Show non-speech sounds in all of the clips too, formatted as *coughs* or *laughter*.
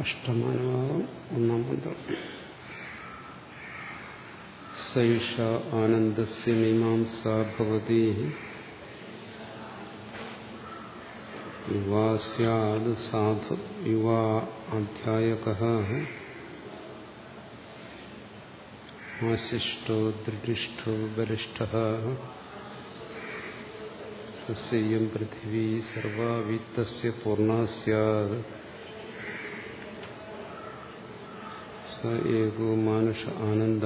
അഷ്ടമാനഭാഗം ഒന്നാം മന്ത്രം. സൈഷ ആനന്ദസ്യ മീമാംസാ ഭവതി. യുവാസ്യാത് സാധു. യുവാ അധ്യായക. ആശിഷ്ടോ ദൃഢിഷ്ടോ ബലിഷ്ഠ തസ്യം പൃഥിവീ സർവാവിത്തസ്യ പൂർണ സ്യാത് സ ഏകോ മാനുഷ ആനന്ദ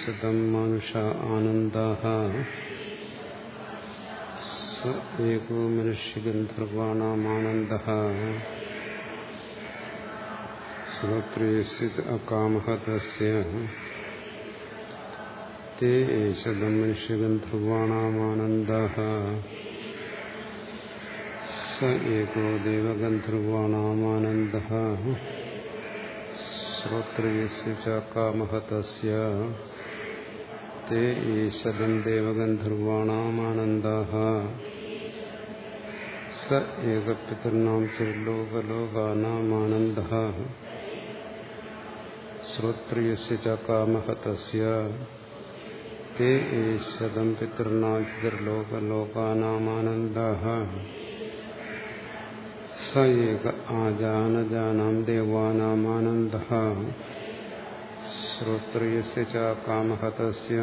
ശതം മാനുഷ ആനന്ദ സ ഏകോ മനുഷ്യഗന്ധർവാണാമാനന്ദ സ്വപ്രിയസ്യ അകാമഃ തസ്യ തേ ശതം മനുഷ്യഗന്ധർവാണാമാനന്ദ സ ഏകോ ദേവഗന്ധർവാണാമാനന്ദ ശ്രോത്രയസ്യ ച കാമഃ തസ്യ തേ ഈശദം ദേവഗന്ധർവാണാമാനന്ദ സ ഏകപിതॄണാം ചിർലോകലോകാനാമാനന്ദ ശ്രോത്രയസ്യ ച കാമഃ തസ്യ തേ ഈശദം പിതॄണാം ചിർലോകലോകാനാമാനന്ദ സ ഏക ആജാനജാനാം ദേവാനാമാനന്ദ ശ്രോത്രയസ്യ ച കാമഃ തസ്യ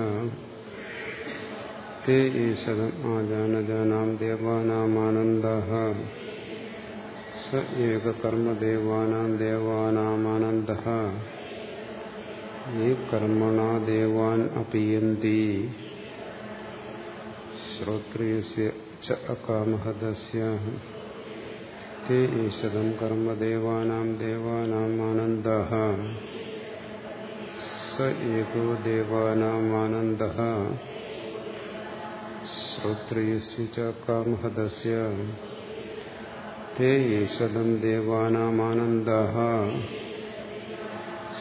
തേ ഈശദം ആജാനജാനാം ദേവാനാമാനന്ദ സ ഏക കർമ്മദേവാനാം ദേവാനാമാനന്ദ യേ കർമ്മണാ ദേവാൻ അപീയന്തി ശ്രോത്രയസ്യ ച അകാമഃ തസ്യ തേ ഈശദം കർമ്മദേവാനാം ദേവാനാമാനന്ദ സ ഏകോ ദേവാനാമാനന്ദ ശ്രോത്രയസ്യ ച കാമഃ തസ്യ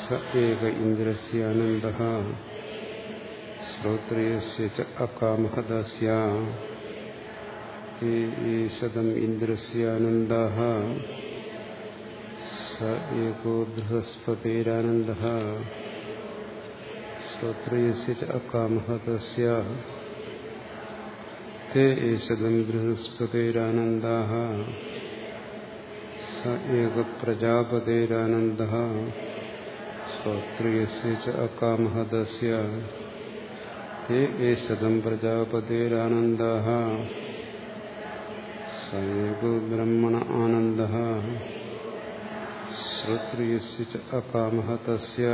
തേ ഈശദം ദേവാനാമാനന്ദ സ ഏക ഇന്ദ്രസ്യാനന്ദ ശ്രോത്രയസ്യ ച അകാമഃ തസ്യ ഈശദം ഇന്ദ്രസ്യാനന്ദ സ ഏകോ ബൃഹസ്പതിരാനന്ദ ശ്രോത്രയസ്യ ച അകാമഃ തസ്യ തേ ഈശദം ബൃഹസ്പതിരാനന്ദ സ श्रोत्रियस्य च अकामहदस्य ते एषदम् प्रजापतेरानन्दः स एको ब्रह्मण आनन्दः श्रोत्रियस्य च अकामहतस्य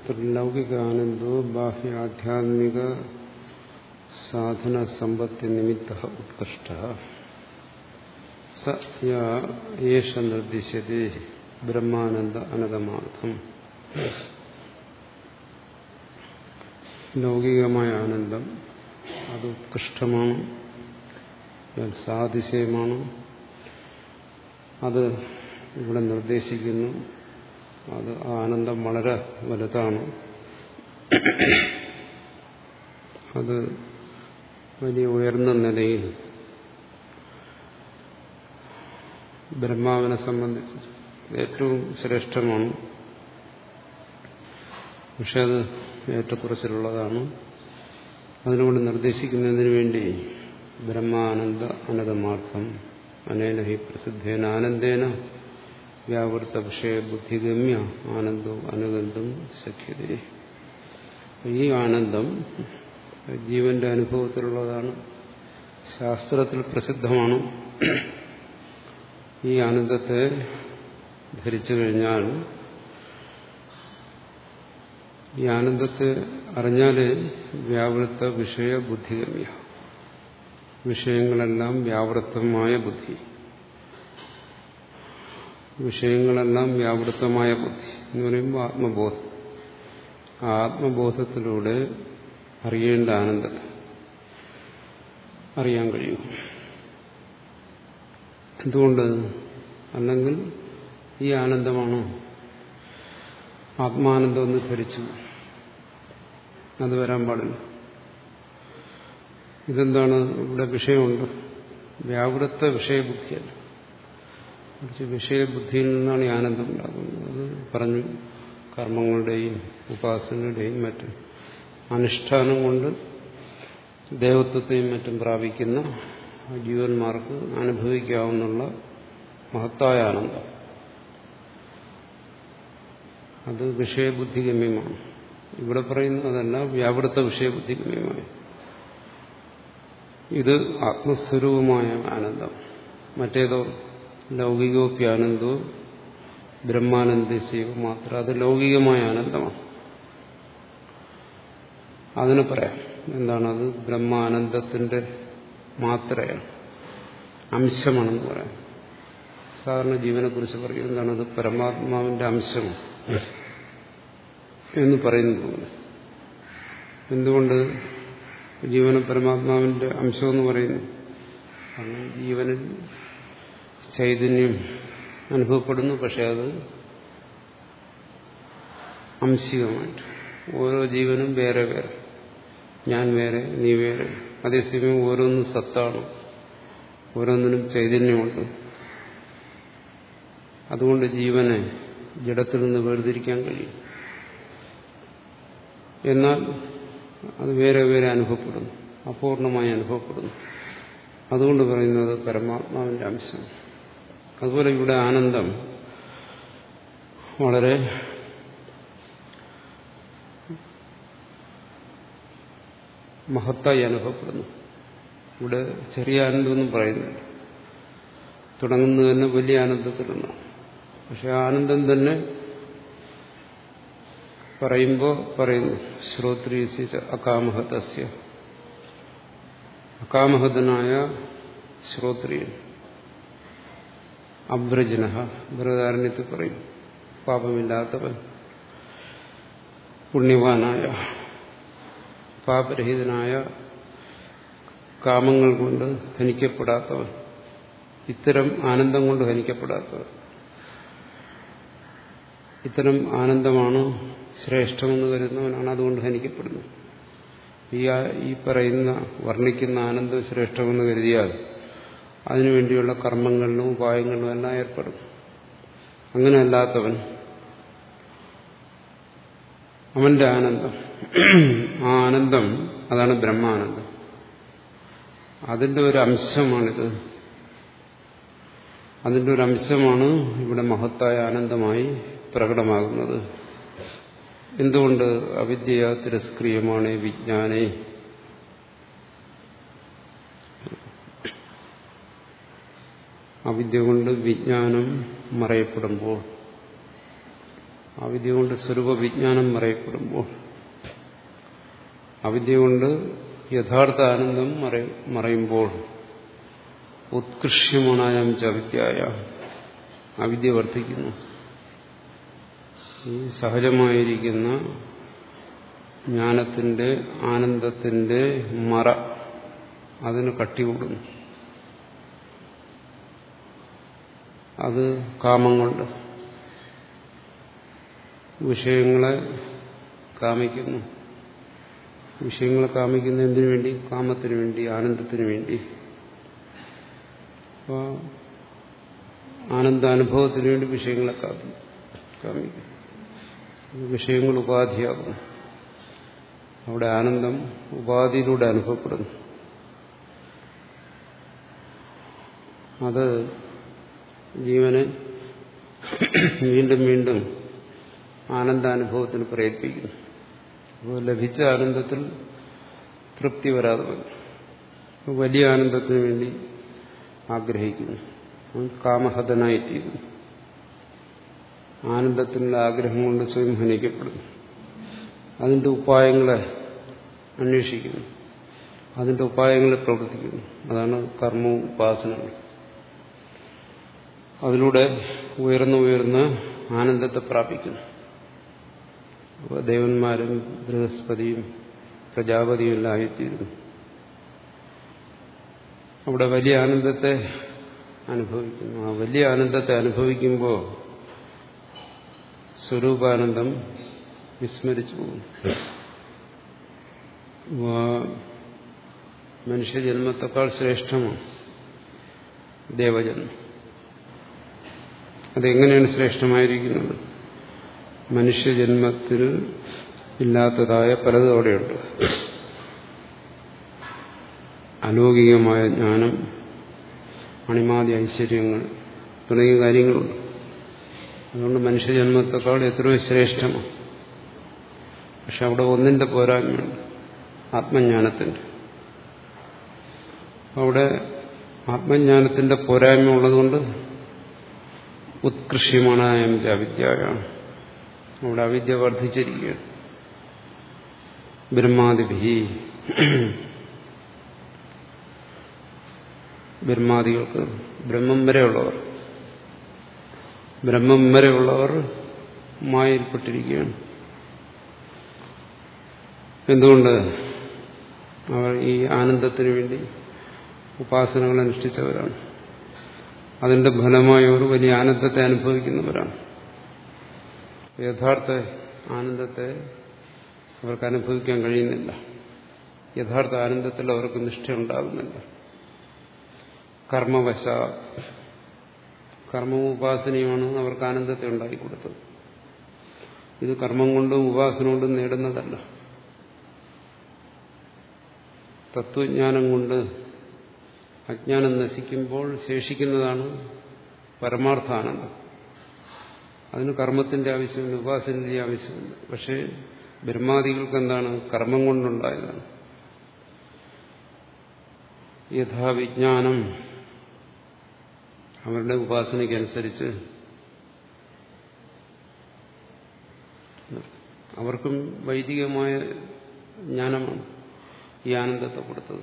അത്ര ബാഹ്യ ആധ്യാത്മിക സാധന സമ്പത്തി നിമിത്ത ഉത്കൃഷ്ട സേഷ നിർദ്ദിശ്യത്തെ ബ്രഹ്മാനന്ദ അനതമാർത്ഥം. ലൗകികമായ ആനന്ദം അത് ഉത്കൃഷ്ടമാണ്. സാതിശയമാണ്. അത് ഇവിടെ നിർദ്ദേശിക്കുന്നു. അത് ആനന്ദം വളരെ വലുതാണ്. അത് വലിയ ഉയർന്ന നിലയിൽ ബ്രഹ്മാവിനെ സംബന്ധിച്ച് ഏറ്റവും ശ്രേഷ്ഠമാണ്. പക്ഷെ അത് ഏറ്റക്കുറച്ചിലുള്ളതാണ്. അതിനുകൊണ്ട് നിർദ്ദേശിക്കുന്നതിന് വേണ്ടി ബ്രഹ്മാനന്ദ അനതമാർത്ഥം അനേന ഹി പ്രസിദ്ധേന ആനന്ദേന വ്യാവൃത്ത വിഷയ ബുദ്ധിഗമ്യ ആനന്ദവും അനുഗന്ധം സഖ്യത ഈ ആനന്ദം ജീവന്റെ അനുഭവത്തിലുള്ളതാണ് ശാസ്ത്രത്തിൽ പ്രസിദ്ധമാണ് ഈ ആനന്ദത്തെ ധരിച്ചു കഴിഞ്ഞാൽ ഈ ആനന്ദത്തെ അറിഞ്ഞാൽ വ്യാവൃത്ത വിഷയ ബുദ്ധിഗമ്യ വിഷയങ്ങളെല്ലാം വ്യാവൃത്തമായ ബുദ്ധി। വിഷയങ്ങളെല്ലാം വ്യാവൃത്തമായ ബുദ്ധി എന്ന് പറയുമ്പോൾ ആത്മബോധം. ആത്മബോധത്തിലൂടെ അറിയേണ്ട ആനന്ദം അറിയാൻ കഴിയും. എന്തുകൊണ്ട്? അല്ലെങ്കിൽ ഈ ആനന്ദമാണോ? ആത്മാനന്ദം എന്ന് ധരിച്ചു അത് വരാൻ പാടില്ല. ഇതെന്താണ്? ഇവിടെ വിഷയമുണ്ട്. വ്യാവൃത്ത വിഷയബുദ്ധിയല്ല. മറിച്ച് വിഷയബുദ്ധിയിൽ നിന്നാണ് ഈ ആനന്ദം ഉണ്ടാകുന്നത് അത് പറഞ്ഞു കർമ്മങ്ങളുടെയും ഉപാസനയുടെയും മറ്റും അനുഷ്ഠാനം കൊണ്ട് ദേവത്വത്തെയും മറ്റും പ്രാപിക്കുന്ന ജീവന്മാർക്ക് അനുഭവിക്കാവുന്ന മഹത്തായ ആനന്ദം. അത് വിഷയബുദ്ധിഗമ്യമാണ് ഇവിടെ പറയുന്നതല്ല വ്യാപൃത വിഷയബുദ്ധിഗമ്യമായി ഇത് ആത്മസ്വരൂപമായ ആനന്ദം. മറ്റേതോ ലൗകികോപ്യാനന്ദോ ബ്രഹ്മാനന്ദസ്യവ മാത്രം. അത് ലൗകികമായ ആനന്ദമാണ്. അതിന് പറയാം എന്താണത്? ബ്രഹ്മാനന്ദത്തിന്റെ മാത്രയാണ് അംശമാണെന്ന് പറയാം. സാധാരണ ജീവനെക്കുറിച്ച് പറയും അത് പരമാത്മാവിന്റെ അംശമാണ് എന്ന് പറയുന്നത് എന്തുകൊണ്ട് ജീവന പരമാത്മാവിന്റെ അംശമെന്ന് പറയുന്നു? ജീവനിൽ ചൈതന്യം അനുഭവപ്പെടുന്നു പക്ഷെ അത് അംശികമായിട്ട്. ഓരോ ജീവനും വേറെ വേറെ. ഞാൻ വേറെ നീ വേറെ. അതേസമയം ഓരോന്നും സത്താണ്. ഓരോന്നിനും ചൈതന്യമുണ്ട്. അതുകൊണ്ട് ജീവനെ ജഡത്തിൽ നിന്ന് വേർതിരിക്കാൻ കഴിയും. എന്നാൽ അത് വേറെ വേറെ അനുഭവപ്പെടുന്നു അപൂർണമായി അനുഭവപ്പെടുന്നു. അതുകൊണ്ട് പറയുന്നത് പരമാത്മാവിന്റെ അംശം അതുപോലെ ഇവിടെ ആനന്ദം വളരെ മഹത്തായി അനുഭവപ്പെടുന്നു. ഇവിടെ ചെറിയ ആനന്ദമൊന്നും പറയുന്നില്ല. തുടങ്ങുന്നത് തന്നെ വലിയ ആനന്ദത്തിൽ നിന്നാണ് പക്ഷെ ആനന്ദം തന്നെ പറയുമ്പോൾ പറയുന്നു ശ്രോത്രീസി അകാമഹതസ്യ. അകാമഹതനായ ശ്രോത്രിയൻ. അബ്രജന ബൃഹദാരണ്യത്തിൽ പറയും. പാപമില്ലാത്തവൻ പുണ്യവാനായ പാപരഹിതനായ കാമങ്ങൾ കൊണ്ട് ഹനിക്കപ്പെടാത്തവൻ ഇത്തരം ആനന്ദം കൊണ്ട് ഹനിക്കപ്പെടാത്തവൻ. ഇത്തരം ആനന്ദമാണ് ശ്രേഷ്ഠമെന്ന് കരുതുന്നവനാണ് അതുകൊണ്ട് ഹനിക്കപ്പെടുന്നത്. ഈ ഈ പറയുന്ന വർണിക്കുന്ന ആനന്ദം ശ്രേഷ്ഠമെന്ന് കരുതിയാൽ അതിനുവേണ്ടിയുള്ള കർമ്മങ്ങളിലും ഉപായങ്ങളിലും എല്ലാം ഏർപ്പെടും. അങ്ങനെ അല്ലാത്തവൻ അവന്റെ ആനന്ദം. ആ ആനന്ദം അതാണ് ബ്രഹ്മാനന്ദം. അതിന്റെ ഒരു അംശമാണിത്. അതിന്റെ ഒരു അംശമാണ് ഇവിടെ മഹത്തായ ആനന്ദമായി പ്രകടമാകുന്നത്. എന്തുകൊണ്ട് അവിദ്യ തിരസ്ക്രിയമാണ് വിജ്ഞാനെ അവിദ്യ കൊണ്ട് വിജ്ഞാനം മറയപ്പെടുമ്പോൾ അവിദ്യ കൊണ്ട് സ്വരൂപ വിജ്ഞാനം മറയപ്പെടുമ്പോൾ അവിദ്യ കൊണ്ട് യഥാർത്ഥ ആനന്ദം മറയുമ്പോൾ ഉത്കൃഷ്യമാണായം ചവിദ്യായ അവിദ്യ വർദ്ധിക്കുന്നു. ഈ സഹജമായിരിക്കുന്ന ജ്ഞാനത്തിന്റെ ആനന്ദത്തിന്റെ മറ അതിന് കട്ടികൂടുന്നു. അത് കാമം കൊണ്ട്. വിഷയങ്ങളെ കാമിക്കുന്നു. വിഷയങ്ങളെ കാമിക്കുന്ന എന്തിനു വേണ്ടി? കാമത്തിനു വേണ്ടി ആനന്ദത്തിനു വേണ്ടി. അപ്പോൾ ആനന്ദാനുഭവത്തിന് വേണ്ടി വിഷയങ്ങളെ കാമിക്കും വിഷയങ്ങൾ ഉപാധിയാകുന്നു. അവിടെ ആനന്ദം ഉപാധിയിലൂടെ അനുഭവപ്പെടുന്നു. അത് ജീവനെ വീണ്ടും വീണ്ടും ആനന്ദാനുഭവത്തിന് പ്രയത്നിക്കുന്നു അപ്പോൾ ലഭിച്ച ആനന്ദത്തിൽ തൃപ്തി വരാതെ വന്നു. വലിയ ആനന്ദത്തിന് വേണ്ടി ആഗ്രഹിക്കുന്നു. കാമഹതനായിത്തീരുന്നു. ആനന്ദത്തിനുള്ള ആഗ്രഹം കൊണ്ട് സ്വയം ഹനിക്കപ്പെടുന്നു. അതിന്റെ ഉപായങ്ങളെ അന്വേഷിക്കുന്നു. അതിന്റെ ഉപായങ്ങളെ പ്രവർത്തിക്കുന്നു. അതാണ് കർമ്മവും ഉപാസനകൾ അതിലൂടെ ഉയർന്നു ഉയർന്ന് ആനന്ദത്തെ പ്രാപിക്കുന്നു. അപ്പോൾ ദേവന്മാരും ബൃഹസ്പതിയും പ്രജാപതിയും എല്ലാം ആയിത്തീരുന്നു. അവിടെ വലിയ ആനന്ദത്തെ അനുഭവിക്കുന്നു. ആ വലിയ ആനന്ദത്തെ അനുഭവിക്കുമ്പോൾ സ്വരൂപാനന്ദം വിസ്മരിച്ചു പോകുന്നു. മനുഷ്യജന്മത്തെക്കാൾ ശ്രേഷ്ഠമാണ് ദേവജന്മം. അതെങ്ങനെയാണ് ശ്രേഷ്ഠമായിരിക്കുന്നത്? മനുഷ്യജന്മത്തിൽ ഇല്ലാത്തതായ പലതും അവിടെയുണ്ട്. അലൗകികമായ ജ്ഞാനം അണിമാതി ഐശ്വര്യങ്ങൾ തുടങ്ങിയ കാര്യങ്ങളുണ്ട്. അതുകൊണ്ട് മനുഷ്യജന്മത്തെക്കാൾ എത്രയോ ശ്രേഷ്ഠമാണ്. പക്ഷെ അവിടെ ഒന്നിന്റെ പോരായ്മയുണ്ട്. ആത്മജ്ഞാനത്തിന്റെ. അവിടെ ആത്മജ്ഞാനത്തിന്റെ പോരായ്മ ഉള്ളതുകൊണ്ട് ഉത്കൃഷ്യമാണ് അവിദ്യയാണ്. അവിടെ അവിദ്യ വർദ്ധിച്ചിരിക്കുകയാണ്. ബ്രഹ്മാദിഭി ബ്രഹ്മാദികൾക്ക് ബ്രഹ്മം വരെയുള്ളവർ. ബ്രഹ്മം വരെയുള്ളവർ മായയിൽപ്പെട്ടിരിക്കുകയാണ്. എന്തുകൊണ്ട്? അവർ ഈ ആനന്ദത്തിന് വേണ്ടി ഉപാസനകൾ അനുഷ്ഠിച്ചവരാണ്. അതിന്റെ ഫലമായ ഒരു വലിയ ആനന്ദത്തെ അനുഭവിക്കുന്നവരാണ്. യഥാർത്ഥ ആനന്ദത്തെ അവർക്ക് അനുഭവിക്കാൻ കഴിയുന്നില്ല. യഥാർത്ഥ ആനന്ദത്തിൽ അവർക്ക് നിഷ്ഠയുണ്ടാകുന്നില്ല കർമ്മവശ കർമ്മവും ഉപാസനയുമാണ് അവർക്ക് ആനന്ദത്തെ ഉണ്ടാക്കിക്കൊടുത്തത് ഇത് കർമ്മം കൊണ്ടും ഉപാസന കൊണ്ടും നേടുന്നതല്ല. തത്വജ്ഞാനം കൊണ്ട് അജ്ഞാനം നശിക്കുമ്പോൾ ശേഷിക്കുന്നതാണ് പരമാർത്ഥാനന്ദം അതിന് കർമ്മത്തിന്റെ ആവശ്യമില്ല ഉപാസനയുടെ ആവശ്യമില്ല പക്ഷേ ബ്രഹ്മാദികൾക്ക് എന്താണ് കർമ്മം കൊണ്ടുണ്ടായതാണ്. യഥാവിജ്ഞാനം അവരുടെ ഉപാസനയ്ക്കനുസരിച്ച് അവർക്കും വൈദികമായ ജ്ഞാനമാണ് ഈ ആനന്ദത്തെ കൊടുത്തത്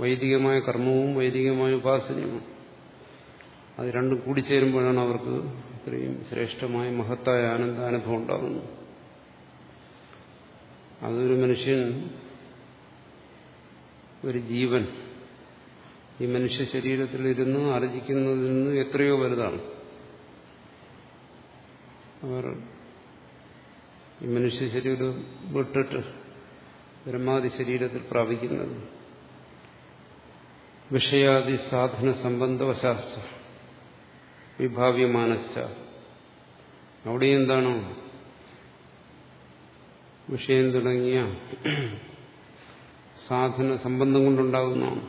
വൈദികമായ കർമ്മവും വൈദികമായ ഉപാസനയുമാണ് അത് രണ്ടും കൂടി കൂടിച്ചേരുമ്പോഴാണ് അവർക്ക് ഇത്രയും ശ്രേഷ്ഠമായ മഹത്തായ ആനന്ദാനുഭവം ഉണ്ടാകുന്നത്. അതൊരു മനുഷ്യൻ ഒരു ജീവൻ ഈ മനുഷ്യ ശരീരത്തിൽ ഇരുന്ന് ആർജിക്കുന്നതിൽ നിന്ന് എത്രയോ വലുതാണ്. അവർ ഈ മനുഷ്യ ശരീരം വിട്ടിട്ട് ബ്രഹ്മാതി ശരീരത്തിൽ പ്രാപിക്കുന്നത് വിഷയാദി സാധന സംബന്ധവശാസ്ത്ര വിഭാവ്യമാനശ്ച. അവിടെ എന്താണോ? വിഷയം തുടങ്ങിയ സാധന സംബന്ധം കൊണ്ടുണ്ടാകുന്നതാണ്.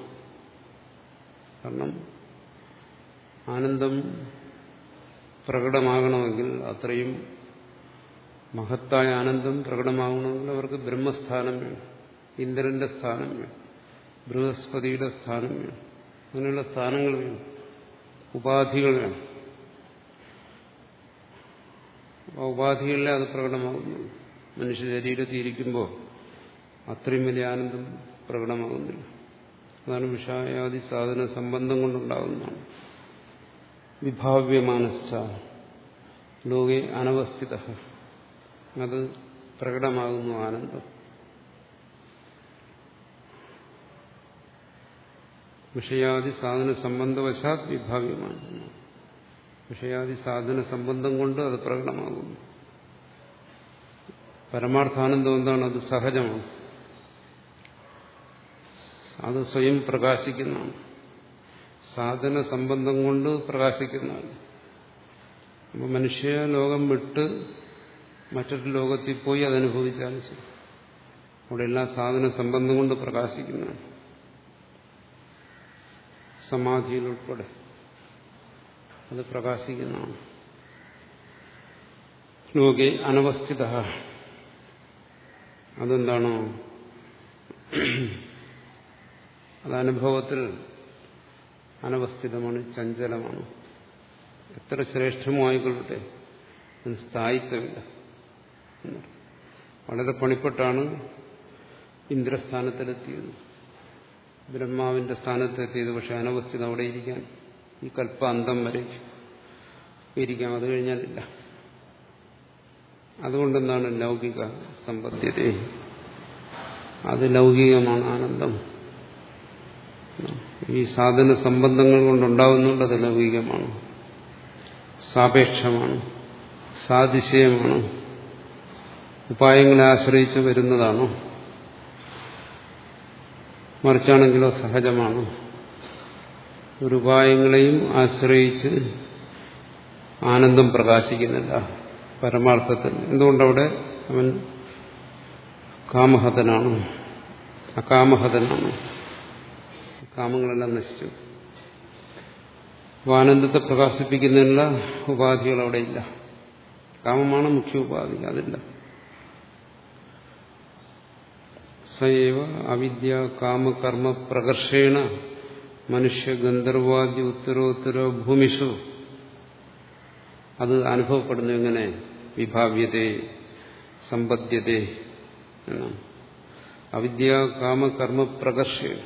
കാരണം ആനന്ദം പ്രകടമാകണമെങ്കിൽ അത്രയും മഹത്തായ ആനന്ദം പ്രകടമാകണമെങ്കിൽ അവർക്ക് ബ്രഹ്മസ്ഥാനം വേണം ഇന്ദ്രന്റെ സ്ഥാനം വേണം. ബൃഹസ്പതിയുടെ സ്ഥാനം വേണം. അങ്ങനെയുള്ള സ്ഥാനങ്ങൾ വേണം. ഉപാധികൾ വേണം. അപ്പോൾ ഉപാധികളിലെ അത് പ്രകടമാകുന്നു മനുഷ്യ ശരീരത്തിൽ ഇരിക്കുമ്പോൾ അത്രയും വലിയ ആനന്ദം പ്രകടമാകുന്നില്ല. അതാണ് വിഷായാദി സാധന സംബന്ധം കൊണ്ടുണ്ടാകുന്നതാണ്. വിഭാവ്യമാനസ്ഥ. ലോകെ അനവസ്ഥിത. അത് പ്രകടമാകുന്നു ആനന്ദം. വിഷയാദി സാധന സംബന്ധവശാത് വിഭാവ്യമാണ്. വിഷയാദി സാധന സംബന്ധം കൊണ്ട് അത് പ്രകടമാകുന്നു. പരമാർത്ഥാനന്ദം എന്താണ്? അത് സഹജമാണ്. അത് സ്വയം പ്രകാശിക്കുന്നതാണ്. സാധന സംബന്ധം കൊണ്ട് പ്രകാശിക്കുന്നതാണ്. അപ്പോൾ മനുഷ്യ ലോകം വിട്ട് മറ്റൊരു ലോകത്തിൽ പോയി അതനുഭവിച്ചാലും ശരി. അവിടെ എല്ലാ സാധന സംബന്ധം കൊണ്ട് പ്രകാശിക്കുന്നതാണ്. സമാധിയിലുൾപ്പെടെ അത് പ്രകാശിക്കുന്നതാണ്. ലോകെ അനവസ്ഥിത. അതെന്താണോ? അത് അനുഭവത്തിൽ അനവസ്ഥിതമാണ് ചഞ്ചലമാണ്. എത്ര ശ്രേഷ്ഠമായിക്കൊള്ളട്ടെ? അതിന് സ്ഥായിത്വമില്ല. വളരെ പണിപ്പെട്ടാണ് ഇന്ദ്രസ്ഥാനത്തിലെത്തിയത്. ബ്രഹ്മാവിന്റെ സ്ഥാനത്തെത്തിയത് പക്ഷെ അനവസ്ഥിത അവിടെ ഇരിക്കാൻ. ഈ കൽപ്പാന്തം വരെ ഇരിക്കാം. അത് കഴിഞ്ഞാലില്ല. അതുകൊണ്ടെന്താണ് ലൗകിക സമ്പദ്ധ്യത അത് ലൗകികമാണ് ആനന്ദം. ഈ സാധന സംബന്ധങ്ങൾ കൊണ്ടുണ്ടാകുന്നുണ്ട് അത് ലൗകികമാണ്. സാപേക്ഷമാണ്. സാതിശയമാണ്. ഉപായങ്ങളെ ആശ്രയിച്ച് വരുന്നതാണോ. മറിച്ചാണെങ്കിലോ സഹജമാണ്. ഒരു ഉപായങ്ങളെയും ആശ്രയിച്ച് ആനന്ദം പ്രകാശിക്കുന്നില്ല. പരമാർത്ഥത്തിൽ. എന്തുകൊണ്ടവിടെ? അവൻ കാമഹതനാണ്. അകാമഹതനാണ്. കാമങ്ങളെല്ലാം നശിച്ചു. അപ്പോൾ ആനന്ദത്തെ പ്രകാശിപ്പിക്കുന്നതിനുള്ള ഉപാധികൾ അവിടെ ഇല്ല. കാമമാണ് മുഖ്യ ഉപാധി. അതില്ല. സയവ അവിദ്യ കാമകർമ്മ പ്രകർഷേണ മനുഷ്യ ഗന്ധർവാദി ഉത്തരോത്തര ഭൂമിഷു അത് അനുഭവപ്പെടുന്നു എങ്ങനെ? വിഭാവ്യത സമ്പദ്യത എന്നാണ്. അവിദ്യ കാമകർമ്മ പ്രകർഷേണ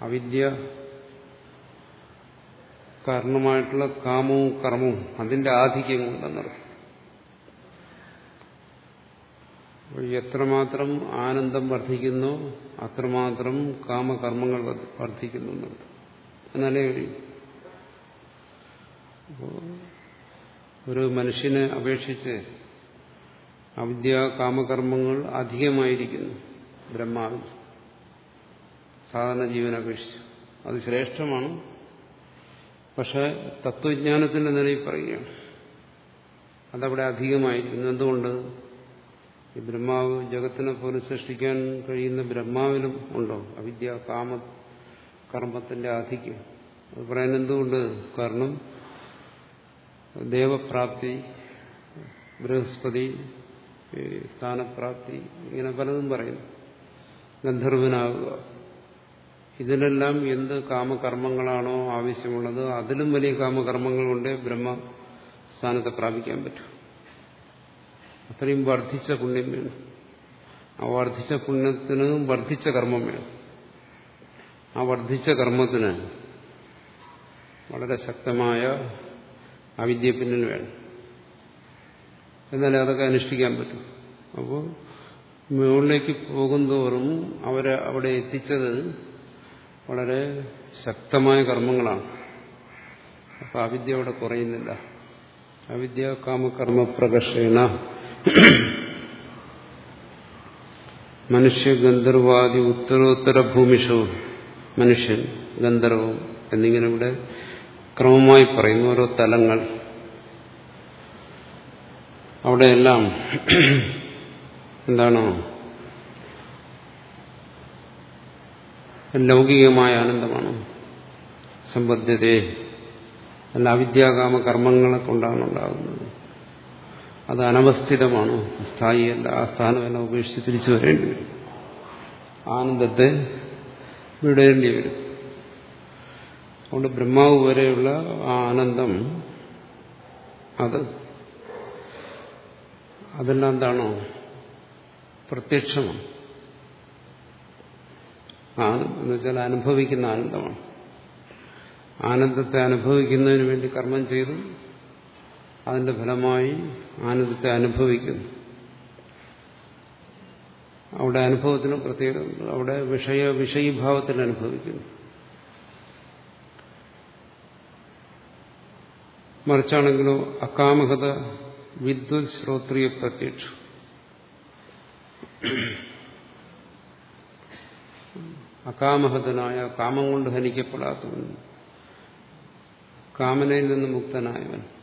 അവിദ്യ കാരണമായിട്ടുള്ള കാമവും കർമ്മവും അതിന്റെ ആധിക്യം കൊണ്ടെന്നർത്ഥം. എത്രമാത്രം ആനന്ദം വർദ്ധിക്കുന്നോ അത്രമാത്രം കാമകർമ്മങ്ങൾ വർദ്ധിക്കുന്നു എന്നർത്ഥം എന്നാലേ കഴിയും. ഒരു മനുഷ്യനെ അപേക്ഷിച്ച് അവിദ്യ കാമകർമ്മങ്ങൾ അധികമായിരിക്കുന്നു ബ്രഹ്മാവിൽ. സാധാരണ ജീവനെ അപേക്ഷിച്ച്. അത് ശ്രേഷ്ഠമാണ്. പക്ഷെ തത്വജ്ഞാനത്തിന്റെ നിലയിൽ പറയുകയാണ്. അതവിടെ അധികമായിരിക്കുന്നു. എന്തുകൊണ്ട്? ഈ ബ്രഹ്മാവ് ജഗത്തിനെ പോലും സൃഷ്ടിക്കാൻ കഴിയുന്ന ബ്രഹ്മാവിലും ഉണ്ടോ? അവിദ്യ കാമ കർമ്മത്തിന്റെ ആധിക്യം. അത് പറയാൻ എന്തുകൊണ്ട് കാരണം? ദേവപ്രാപ്തി ബൃഹസ്പതി സ്ഥാനപ്രാപ്തി ഇങ്ങനെ പലതും പറയുന്നു. ഗന്ധർവനാകുക. ഇതിനെല്ലാം എന്ത് കാമകർമ്മങ്ങളാണോ ആവശ്യമുള്ളത് അതിലും വലിയ കാമകർമ്മങ്ങൾ കൊണ്ടേ ബ്രഹ്മ സ്ഥാനത്തെ പ്രാപിക്കാൻ പറ്റും. അത്രയും വർദ്ധിച്ച പുണ്യം വേണം. ആ വർദ്ധിച്ച പുണ്യത്തിന് വർദ്ധിച്ച കർമ്മം വേണം. ആ വർദ്ധിച്ച കർമ്മത്തിന് വളരെ ശക്തമായ അവിദ്യ പിന്നിൽ വേണം. എന്നാലേ അതൊക്കെ അനുഷ്ഠിക്കാൻ പറ്റും. അപ്പോൾ മുകളിലേക്ക് പോകുന്തോറും അവരെ അവിടെ എത്തിച്ചത് വളരെ ശക്തമായ കർമ്മങ്ങളാണ്. അപ്പം അവിദ്യ അവിടെ കുറയുന്നില്ല. അവിദ്യ കാമകർമ്മ പ്രകർഷേണ *coughs* മനുഷ്യ ഗന്ധർവാദി ഉത്തരോത്തര ഭൂമിഷവും മനുഷ്യൻ ഗന്ധർവം എന്നിങ്ങനെ ഇവിടെ ക്രമമായി പറയുന്ന ഓരോ തലങ്ങൾ. അവിടെയെല്ലാം *coughs* എന്താണോ? ലൗകികമായ ആനന്ദമാണ്. സമ്പദ്ധ്യതയെ അല്ല അവിദ്യാകാമ കർമ്മങ്ങളെ കൊണ്ടാണ് ഉണ്ടാകുന്നത് അത് അനവസ്ഥിതമാണ്. സ്ഥായിയല്ല ആ സ്ഥാനമെല്ലാം ഉപേക്ഷിച്ച് തിരിച്ചു വരേണ്ടി വരും. ആനന്ദത്തെ വിടേണ്ടി വരും. അതുകൊണ്ട് ബ്രഹ്മാവ് വരെയുള്ള ആ ആനന്ദം അത് അതെല്ലാം എന്താണോ? പ്രത്യക്ഷമാണ്. എന്ന് വെച്ചാൽ അനുഭവിക്കുന്ന ആനന്ദമാണ്. ആനന്ദത്തെ അനുഭവിക്കുന്നതിന് വേണ്ടി കർമ്മം ചെയ്തു അതിന്റെ ഫലമായി ആനന്ദത്തെ അനുഭവിക്കുന്നു. അവിടെ അനുഭവത്തിന് പ്രത്യേകത അവിടെ വിഷയ വിഷയീഭാവത്തിൽ അനുഭവിക്കുന്നു. മറിച്ചാണെങ്കിലോ അക്കാമഹത വിദ്വത് ശ്രോത്രിയ പ്രത്യക്ഷ. അകാമഹതനായ കാമം കൊണ്ട് ഹനിക്കപ്പെടാത്തവൻ കാമനയിൽ നിന്ന് മുക്തനായവൻ.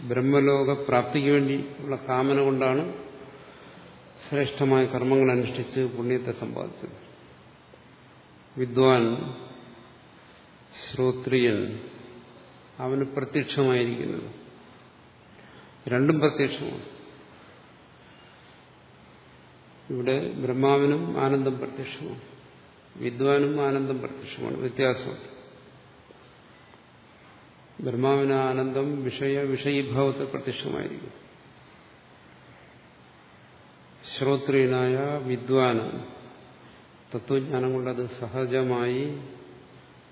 ബ്രഹ്മലോക പ്രാപ്തിക്ക് വേണ്ടിയുള്ള കാമന കൊണ്ടാണ് ശ്രേഷ്ഠമായ കർമ്മങ്ങൾ അനുഷ്ഠിച്ച് പുണ്യത്തെ സമ്പാദിച്ചത്. വിദ്വാൻ ശ്രോത്രിയൻ അവന് പ്രത്യക്ഷമായിരിക്കുന്നത് രണ്ടും പ്രത്യക്ഷമാണ്. ഇവിടെ ബ്രഹ്മാവിനും ആനന്ദം പ്രത്യക്ഷമാണ്. വിദ്വാനും ആനന്ദം പ്രത്യക്ഷമാണ്. വ്യത്യാസമുണ്ട്. ബ്രഹ്മാവിന് ആനന്ദം വിഷയ വിഷയീഭാവത്തിൽ പ്രത്യക്ഷമായിരിക്കും. ശ്രോത്രിയനായ വിദ്വാന് തത്വജ്ഞാനം കൊണ്ടത് സഹജമായി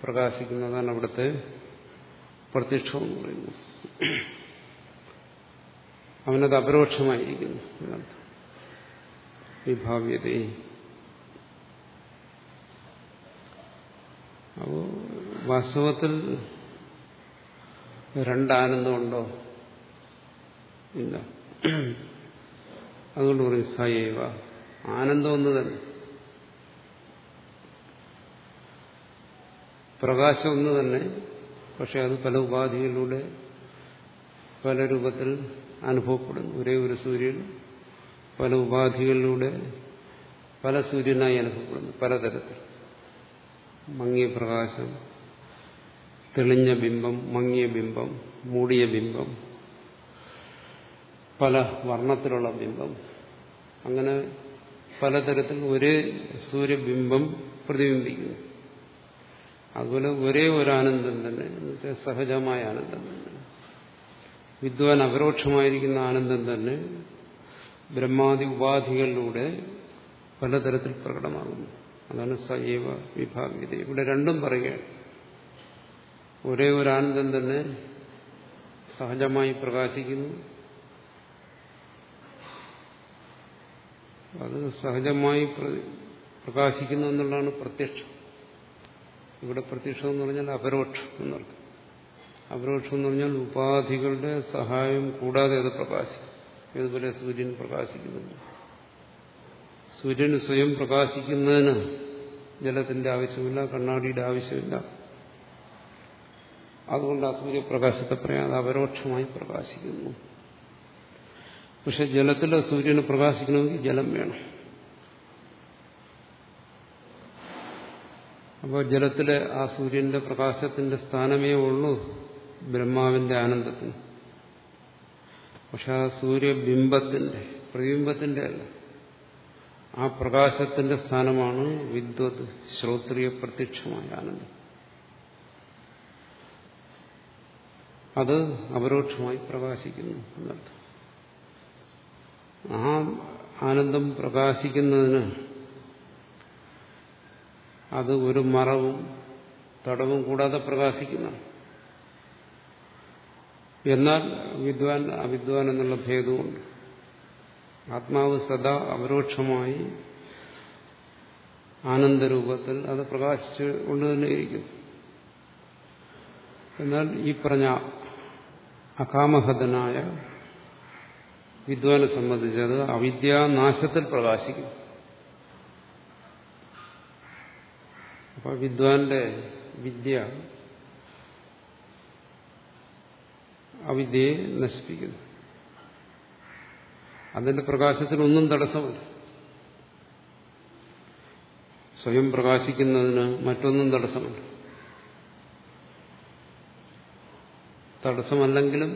പ്രകാശിക്കുന്നതാണ് അവിടുത്തെ പ്രത്യക്ഷം എന്ന് പറയുന്നത്. അവനത് അപരോക്ഷമായിരിക്കുന്നു എന്നർത്ഥം. വിഭാവ്യത അപ്പോ വാസ്തവത്തിൽ രണ്ടാനന്ദമുണ്ടോ? ഇല്ല. അതുകൊണ്ട് പറയും സയവ. ആനന്ദം ഒന്ന് തന്നെ. പ്രകാശം ഒന്ന് തന്നെ. പക്ഷെ അത് പല ഉപാധികളിലൂടെ പല രൂപത്തിൽ അനുഭവപ്പെടുന്നു. ഒരേ ഒരു സൂര്യൻ പല ഉപാധികളിലൂടെ പല സൂര്യനായി അനുഭവപ്പെടുന്നു. പലതരത്തിൽ. മങ്ങിയ പ്രകാശം തെളിഞ്ഞ ബിംബം മങ്ങിയ ബിംബം മൂടിയ ബിംബം പല വർണത്തിലുള്ള ബിംബം. അങ്ങനെ പലതരത്തിൽ ഒരേ സൂര്യബിംബം പ്രതിബിംബിക്കുന്നു. അതുപോലെ ഒരേ ഒരു ആനന്ദം തന്നെ എന്ന് വെച്ചാൽ സഹജമായ ആനന്ദം തന്നെ. വിദ്വാൻ അപരോക്ഷമായിരിക്കുന്ന ആനന്ദം തന്നെ ബ്രഹ്മാദി ഉപാധികളിലൂടെ പലതരത്തിൽ പ്രകടമാകുന്നു. അതാണ് സജീവ വിഭാഗ്യത ഇവിടെ രണ്ടും പറയുകയാണ്. ഒരേ ഒരു ആനന്ദം തന്നെ സഹജമായി പ്രകാശിക്കുന്നു. അത് സഹജമായി പ്രകാശിക്കുന്നു എന്നുള്ളതാണ് പ്രത്യക്ഷം. ഇവിടെ പ്രത്യക്ഷം എന്ന് പറഞ്ഞാൽ അപരോക്ഷം എന്നർത്ഥം. അപരോക്ഷം എന്ന് പറഞ്ഞാൽ ഉപാധികളുടെ സഹായം കൂടാതെ അത് പ്രകാശിക്കും. ഇതുപോലെ സൂര്യൻ പ്രകാശിക്കുന്നുണ്ട്. സൂര്യന് സ്വയം പ്രകാശിക്കുന്നതിന് ജലത്തിന്റെ ആവശ്യമില്ല കണ്ണാടിയുടെ ആവശ്യമില്ല. അതുകൊണ്ട് ആ സൂര്യപ്രകാശത്തെ പറയാം അത് അപരോക്ഷമായി പ്രകാശിക്കുന്നു. പക്ഷെ ജലത്തിൽ സൂര്യന് പ്രകാശിക്കണമെങ്കിൽ ജലം വേണം. അപ്പോൾ ജലത്തിലെ ആ സൂര്യന്റെ പ്രകാശത്തിന്റെ സ്ഥാനമേ ഉള്ളൂ ബ്രഹ്മാവിന്റെ ആനന്ദത്തിന്. പക്ഷെ ആ സൂര്യബിംബത്തിന്റെ പ്രതിബിംബത്തിന്റെ അല്ല. ആ പ്രകാശത്തിന്റെ സ്ഥാനമാണ് വിദ്വത് ശ്രോത്രിയ പ്രത്യക്ഷമായ ആനന്ദം. അത് അപരോക്ഷമായി പ്രകാശിക്കുന്നു എന്നർത്ഥം. ആ ആനന്ദം പ്രകാശിക്കുന്നതിന് അത് ഒരു മറവും തടവും കൂടാതെ പ്രകാശിക്കുന്നു എന്നാൽ വിദ്വാൻ അവിദ്വാൻ എന്നുള്ള ഭേദമുണ്ട്. ആത്മാവ് സദാ അപരോക്ഷമായി ആനന്ദരൂപത്തിൽ അത് പ്രകാശിച്ചു കൊണ്ടുതന്നെയിരിക്കുന്നു. എന്നാൽ ഈ പറഞ്ഞ അകാമഹതനായ വിദ്വാനെ സംബന്ധിച്ചത് അവിദ്യാനാശത്തിൽ പ്രകാശിക്കും. അപ്പൊ വിദ്വാന്റെ വിദ്യ അവിദ്യയെ നശിപ്പിക്കുന്നു. അതിന്റെ പ്രകാശത്തിനൊന്നും തടസ്സമില്ല. സ്വയം പ്രകാശിക്കുന്നതിന് മറ്റൊന്നും തടസ്സമില്ല. തടസ്സമല്ലെങ്കിലും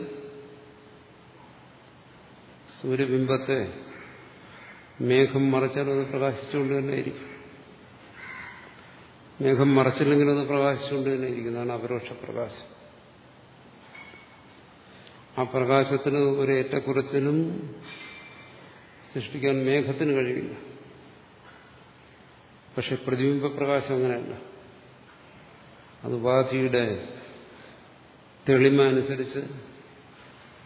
സൂര്യബിംബത്തെ മേഘം മറച്ചാൽ അത് പ്രകാശിച്ചുകൊണ്ട് തന്നെ മേഘം മറച്ചില്ലെങ്കിലും അത് പ്രകാശിച്ചുകൊണ്ട് തന്നെ ഇരിക്കുന്നതാണ് അപരോക്ഷ പ്രകാശം. ആ പ്രകാശത്തിന് ഒരു ഏറ്റക്കുറച്ചിലും സൃഷ്ടിക്കാൻ മേഘത്തിന് കഴിയില്ല. പക്ഷെ പ്രതിബിംബ പ്രകാശം അങ്ങനെയല്ല. അത് ഉപാധിയുടെ തെളിമ അനുസരിച്ച്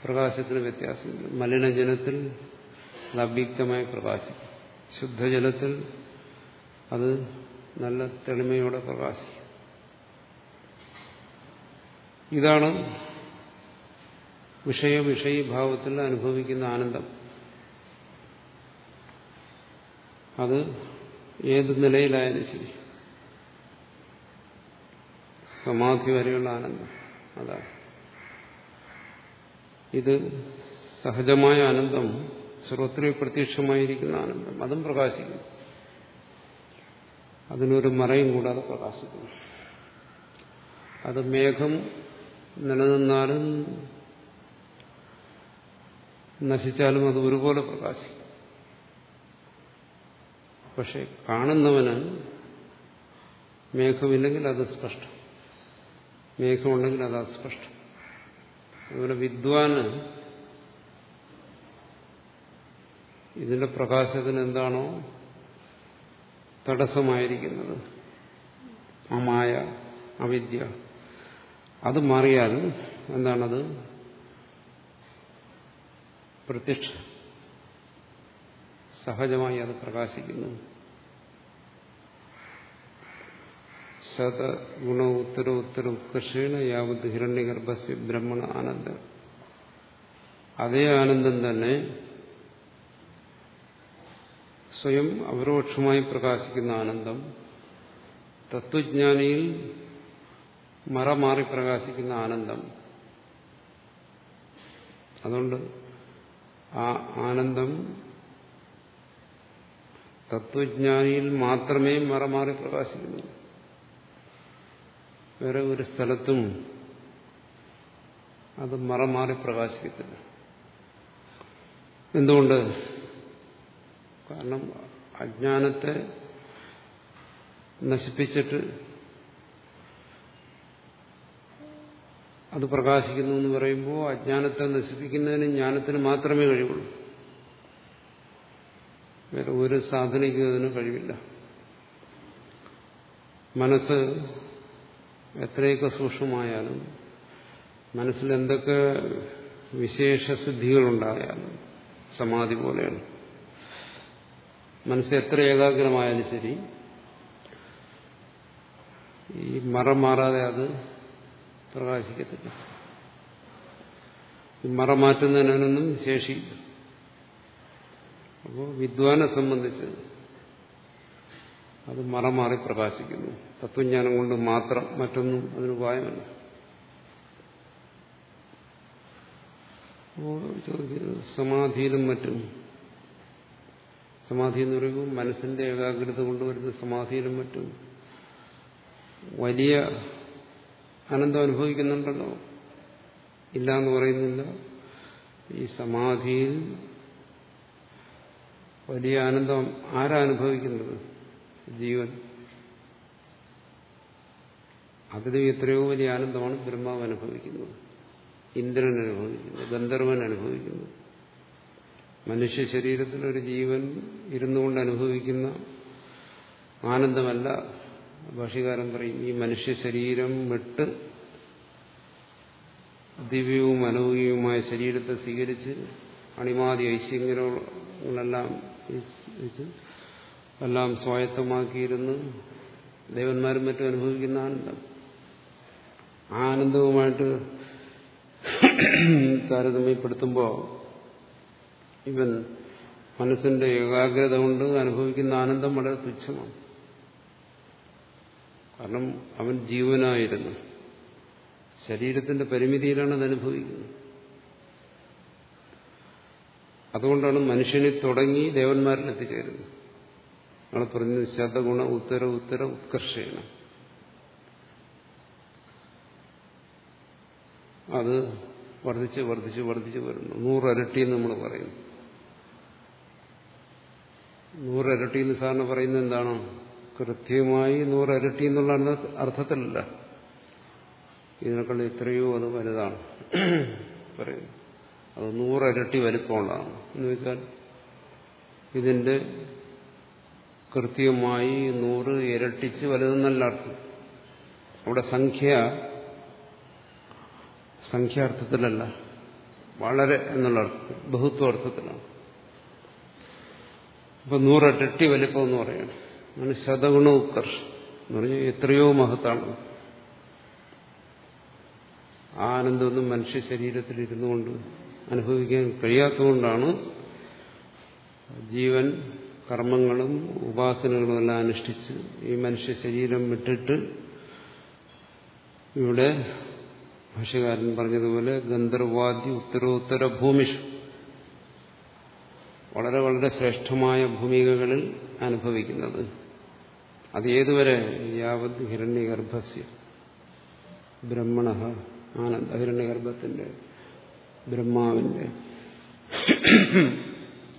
പ്രകാശത്തിന് വ്യത്യാസമില്ല മലിനജലത്തിൽ അത് അവ്യക്തമായി പ്രകാശിക്കും ശുദ്ധജലത്തിൽ അത് നല്ല തെളിമയോടെ പ്രകാശിക്കും. ഇതാണ് വിഷയ വിഷയീഭാവത്തിൽ അനുഭവിക്കുന്ന ആനന്ദം. അത് ഏത് നിലയിലായാലും ശരി. സമാധി വരെയുള്ള ആനന്ദം. അതാണ്. ഇത് സഹജമായ ആനന്ദം സർവത്ര പ്രത്യക്ഷമായിരിക്കുന്ന ആനന്ദം അതും പ്രകാശിക്കുന്നു. അതിനൊരു മറയും കൂടാതെ പ്രകാശിക്കുന്നു. അത് മേഘം നിലനിന്നാലും നശിച്ചാലും അത് ഒരുപോലെ പ്രകാശിക്കും. പക്ഷെ കാണുന്നവന് മേഘമില്ലെങ്കിൽ അത് സ്പഷ്ടം. മേഘമുണ്ടെങ്കിൽ അത് അസ്പഷ്ടം അതുപോലെ വിദ്വാന് ഇതിന്റെ പ്രകാശത്തിന് എന്താണോ തടസ്സമായിരിക്കുന്നത്. ആ മായ അവിദ്യ അത് മാറിയാൽ എന്താണത്? പ്രത്യക്ഷ. സഹജമായി അത് പ്രകാശിക്കുന്നു. ശതഗുണ ഉത്തര ഉത്തര ഉത്കർഷേണ യാവത് ഹിരണ്യഗർഭസ്യ ബ്രഹ്മണ ആനന്ദം അതേ ആനന്ദം തന്നെ സ്വയം അപരോക്ഷമായി പ്രകാശിക്കുന്ന ആനന്ദം തത്വജ്ഞാനിയിൽ മറമാറി പ്രകാശിക്കുന്ന ആനന്ദം. അതുകൊണ്ട് ആ ആനന്ദം തത്വജ്ഞാനിയിൽ മാത്രമേ മറമാറി പ്രകാശിക്കുന്നു വേറെ ഒരു സ്ഥലത്തും അത് മറമാറി പ്രകാശിക്കത്തില്ല. എന്തുകൊണ്ട്? കാരണം അജ്ഞാനത്തെ നശിപ്പിച്ചിട്ട് അത് പ്രകാശിക്കുന്നു എന്ന് പറയുമ്പോൾ അജ്ഞാനത്തെ നശിപ്പിക്കുന്നതിന് ജ്ഞാനത്തിന് മാത്രമേ കഴിവുള്ളൂ. വേറെ ഒരു സാധനയ്ക്കും അതിന് കഴിവില്ല. മനസ്സ് എത്രയൊക്കെ സൂക്ഷ്മമായാലും മനസ്സിൽ എന്തൊക്കെ വിശേഷസിദ്ധികളുണ്ടായാലും സമാധി പോലെയാണ്. മനസ്സ് എത്ര ഏകാഗ്രമായാലും ശരി ഈ മറ മാറാതെ അത് പ്രകാശിക്കത്തില്ല. ഈ മറ മാറ്റുന്നതിനൊന്നും ശേഷിയില്ല. അപ്പോൾ വിദ്വാനെ സംബന്ധിച്ച് അത് മറമാറി പ്രകാശിക്കുന്നു. തത്വജ്ഞാനം കൊണ്ട് മാത്രം മറ്റൊന്നും അതിന് ഉപായമല്ല. സമാധിയിലും മറ്റും. സമാധി എന്ന് പറയുമ്പോൾ മനസ്സിന്റെ ഏകാഗ്രത കൊണ്ടുവരുന്ന സമാധിയിലും മറ്റും. വലിയ ആനന്ദം അനുഭവിക്കുന്നുണ്ടല്ലോ. ഇല്ല എന്ന് പറയുന്നില്ല. ഈ സമാധിയിൽ വലിയ ആനന്ദം ആരാ അനുഭവിക്കുന്നത്? ജീവൻ. അതിലും എത്രയോ വലിയ ആനന്ദമാണ് ബ്രഹ്മാവ് അനുഭവിക്കുന്നത്. ഇന്ദ്രൻ അനുഭവിക്കുന്നത് ഗന്ധർവൻ അനുഭവിക്കുന്നത് മനുഷ്യ ശരീരത്തിൽ ഒരു ജീവൻ ഇരുന്നുകൊണ്ട് അനുഭവിക്കുന്ന ആനന്ദമല്ല. ഭാഷകാരൻ പറയും ഈ മനുഷ്യ ശരീരം വിട്ട് ദിവ്യവും അനൗകികവുമായ ശരീരത്തെ സ്വീകരിച്ച് അണിമാതി ഐശ്വര്യങ്ങളെല്ലാം എല്ലാം സ്വായത്തമാക്കിയിരുന്ന്. ദേവന്മാരും മറ്റും അനുഭവിക്കുന്ന ആനന്ദം ആനന്ദവുമായിട്ട് താരതമ്യപ്പെടുത്തുമ്പോൾ ഇവൻ മനസ്സിന്റെ ഏകാഗ്രത കൊണ്ട് അനുഭവിക്കുന്ന ആനന്ദം വളരെ തുച്ഛമാണ്. കാരണം അവൻ ജീവനായിരുന്നു. ശരീരത്തിന്റെ പരിമിതിയിലാണ് അത് അനുഭവിക്കുന്നത്. അതുകൊണ്ടാണ് മനുഷ്യനെ തുടങ്ങി ദേവന്മാരിൽ എത്തിച്ചേരുന്നത്. നമ്മൾ പറഞ്ഞു ശതഗുണ ഉത്തര ഉത്തര ഉത്കർഷേണ അത് വർദ്ധിച്ച് വർദ്ധിച്ച് വർദ്ധിച്ച് വരുന്നു. നൂറരട്ടി എന്ന് നമ്മൾ പറയുന്നു. നൂറരട്ടി എന്ന് സാറിന് പറയുന്നത് എന്താണോ? കൃത്യമായി നൂറരട്ടി എന്നുള്ള അർത്ഥത്തിലല്ല. ഇതിനേക്കാൾ എത്രയോ അത് വലുതാണ് പറയുന്നു അത് നൂറരട്ടി വലിപ്പമുള്ളതാണ്. എന്ന് വെച്ചാൽ ഇതിന്റെ കൃത്യമായി നൂറ് ഇരട്ടിച്ച് വലുതെന്നല്ല അർത്ഥം. അവിടെ സംഖ്യ സംഖ്യാർത്ഥത്തിലല്ല. വളരെ എന്നുള്ള അർത്ഥം. ബഹുത്വ അർത്ഥത്തിലാണ് അപ്പൊ ഇരട്ടി വലിപ്പം എന്ന് പറയണം. അങ്ങനെ ശതഗുണ ഉത്കർഷം എന്ന് പറഞ്ഞാൽ എത്രയോ മഹത്താണ്. ആനന്ദമൊന്നും മനുഷ്യ ശരീരത്തിൽ ഇരുന്നു കൊണ്ട് അനുഭവിക്കാൻ കഴിയാത്തതുകൊണ്ടാണ് ജീവൻ കർമ്മങ്ങളും ഉപാസനകളും എല്ലാം അനുഷ്ഠിച്ച് ഈ മനുഷ്യ ശരീരം വിട്ടിട്ട് ഇവിടെ ഭാഷകാരൻ പറഞ്ഞതുപോലെ ഗന്ധർവാദി ഉത്തരോത്തര ഭൂമിഷ് വളരെ വളരെ ശ്രേഷ്ഠമായ ഭൂമികകളിൽ അനുഭവിക്കുന്നത്. അത് ഏതുവരെ? യാവത് ഹിരണ്യഗർഭസ്യ. ബ്രഹ്മണ ആനന്ദ ഹിരണ്യഗർഭത്തിന്റെ ബ്രഹ്മാവിന്റെ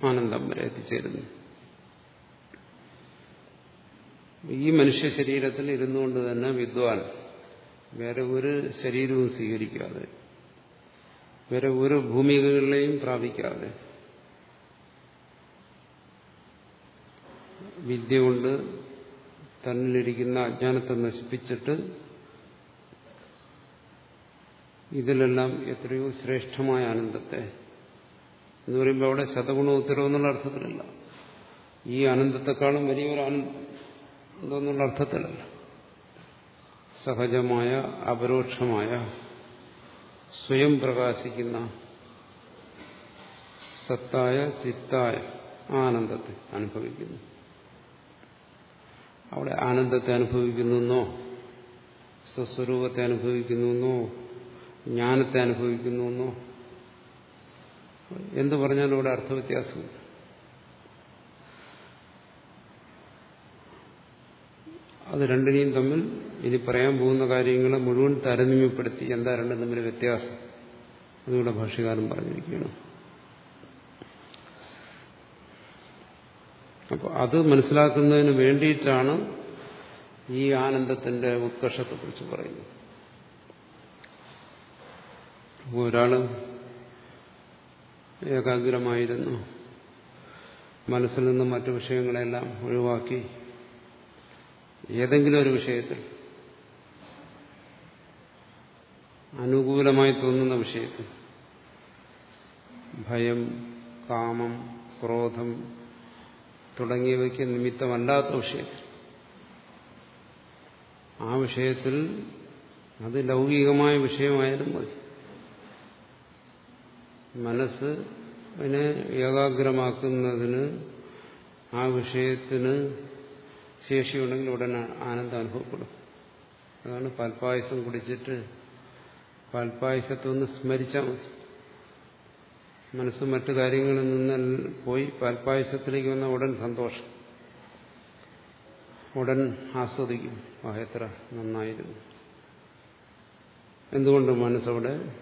ആനന്ദം വരെ എത്തിച്ചേരുന്നു. ഈ മനുഷ്യ ശരീരത്തിൽ ഇരുന്നുകൊണ്ട് തന്നെ വിദ്വാൻ വേറെ ഒരു ശരീരവും സ്വീകരിക്കാതെ വേറെ ഒരു ഭൂമികകളിലെയും പ്രാപിക്കാതെ വിദ്യ കൊണ്ട് തന്നിലിരിക്കുന്ന അജ്ഞാനത്തെ നശിപ്പിച്ചിട്ട് ഇതിലെല്ലാം എത്രയോ ശ്രേഷ്ഠമായ ആനന്ദത്തെ എന്ന് പറയുമ്പോൾ അവിടെ ശതഗുണോത്തരം എന്നുള്ള അർത്ഥത്തിലല്ല. ഈ ആനന്ദത്തെക്കാളും വലിയൊരു ആനന്ദം. എന്നുള്ള അർത്ഥത്തിലല്ല. സഹജമായ അപരോക്ഷമായ സ്വയം പ്രകാശിക്കുന്ന സത്തായ ചിത്തായ ആനന്ദത്തെ അനുഭവിക്കുന്നു. അവിടെ ആനന്ദത്തെ അനുഭവിക്കുന്നെന്നോ? സ്വസ്വരൂപത്തെ അനുഭവിക്കുന്നെന്നോ? ജ്ഞാനത്തെ അനുഭവിക്കുന്നെന്നോ? എന്തു പറഞ്ഞാലും ഇവിടെ അർത്ഥവ്യത്യാസമുണ്ട് അത് രണ്ടിനെയും തമ്മിൽ ഇനി പറയാൻ പോകുന്ന കാര്യങ്ങളെ മുഴുവൻ താരതമ്യപ്പെടുത്തി എന്താ രണ്ടും തമ്മിൽ വ്യത്യാസം? അതിവിടെ ഭാഷ്യകാരൻ പറഞ്ഞിരിക്കുകയാണ്. അപ്പോൾ അത് മനസ്സിലാക്കുന്നതിന് വേണ്ടിയിട്ടാണ് ഈ ആനന്ദത്തിന്റെ ഉത്കർഷത്തെക്കുറിച്ച് പറയുന്നത്. ഒരാൾ ഏകാഗ്രമായിരുന്നു. മനസ്സിൽ നിന്ന് മറ്റു വിഷയങ്ങളെല്ലാം ഒഴിവാക്കി ഏതെങ്കിലും ഒരു വിഷയത്തിൽ. അനുകൂലമായി തോന്നുന്ന വിഷയത്തിൽ. ഭയം കാമം ക്രോധം തുടങ്ങിയവയ്ക്ക് നിമിത്തമല്ലാത്ത വിഷയത്തിൽ. ആ വിഷയത്തിൽ അത് ലൗകികമായ വിഷയമായാലും മതി. മനസ്സ് അതിനെ ഏകാഗ്രമാക്കുന്നതിന് ആ വിഷയത്തിന് ശേഷിയുണ്ടെങ്കിൽ ഉടനെ ആനന്ദം അനുഭവപ്പെടും. അതാണ് പാൽപ്പായസം കുടിച്ചിട്ട് പാൽപ്പായസത്തെ ഒന്ന് സ്മരിച്ചാൽ മതി. മനസ്സ് മറ്റു കാര്യങ്ങളിൽ നിന്ന് പോയി പാൽപ്പായസത്തിലേക്ക് വന്ന ഉടൻ സന്തോഷം. ഉടൻ ആസ്വദിക്കും. ആ എത്ര നന്നായിരുന്നു. എന്തുകൊണ്ട് മനസ്സവിടെ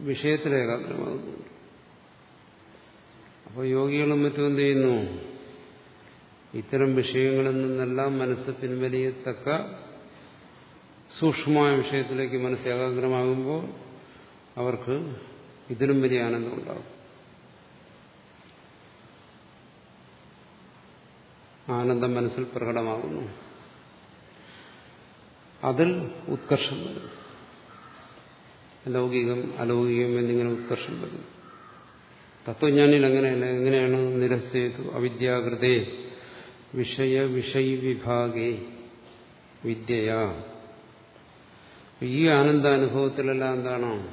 വിഷയത്തിൽ ഏകാഗ്രമാകുന്നുണ്ട് അപ്പോൾ യോഗികളും മറ്റും എന്ത് ചെയ്യുന്നു? ഇത്തരം വിഷയങ്ങളിൽ നിന്നെല്ലാം മനസ്സ് പിൻവലിയത്തക്ക സൂക്ഷ്മമായ വിഷയത്തിലേക്ക് മനസ്സ് ഏകാഗ്രമാകുമ്പോൾ അവർക്ക് ഇതിലും വലിയ ആനന്ദം ഉണ്ടാകും. ആനന്ദം മനസ്സിൽ പ്രകടമാകുന്നു. അതിൽ ഉത്കർഷം വരും. ലൗകികം അലൗകികം എന്നിങ്ങനെ ഉത്കർഷം വരും. തത്വജ്ഞാനിൽ അങ്ങനെയല്ല. എങ്ങനെയാണ് നിരസ്യേതു അവിദ്യാകൃതേ. വിഷയ വിഷയ വിഭാഗേ വിദ്യയാ. ഈ ആനന്ദാനുഭവത്തിലെല്ലാം എന്താണോ?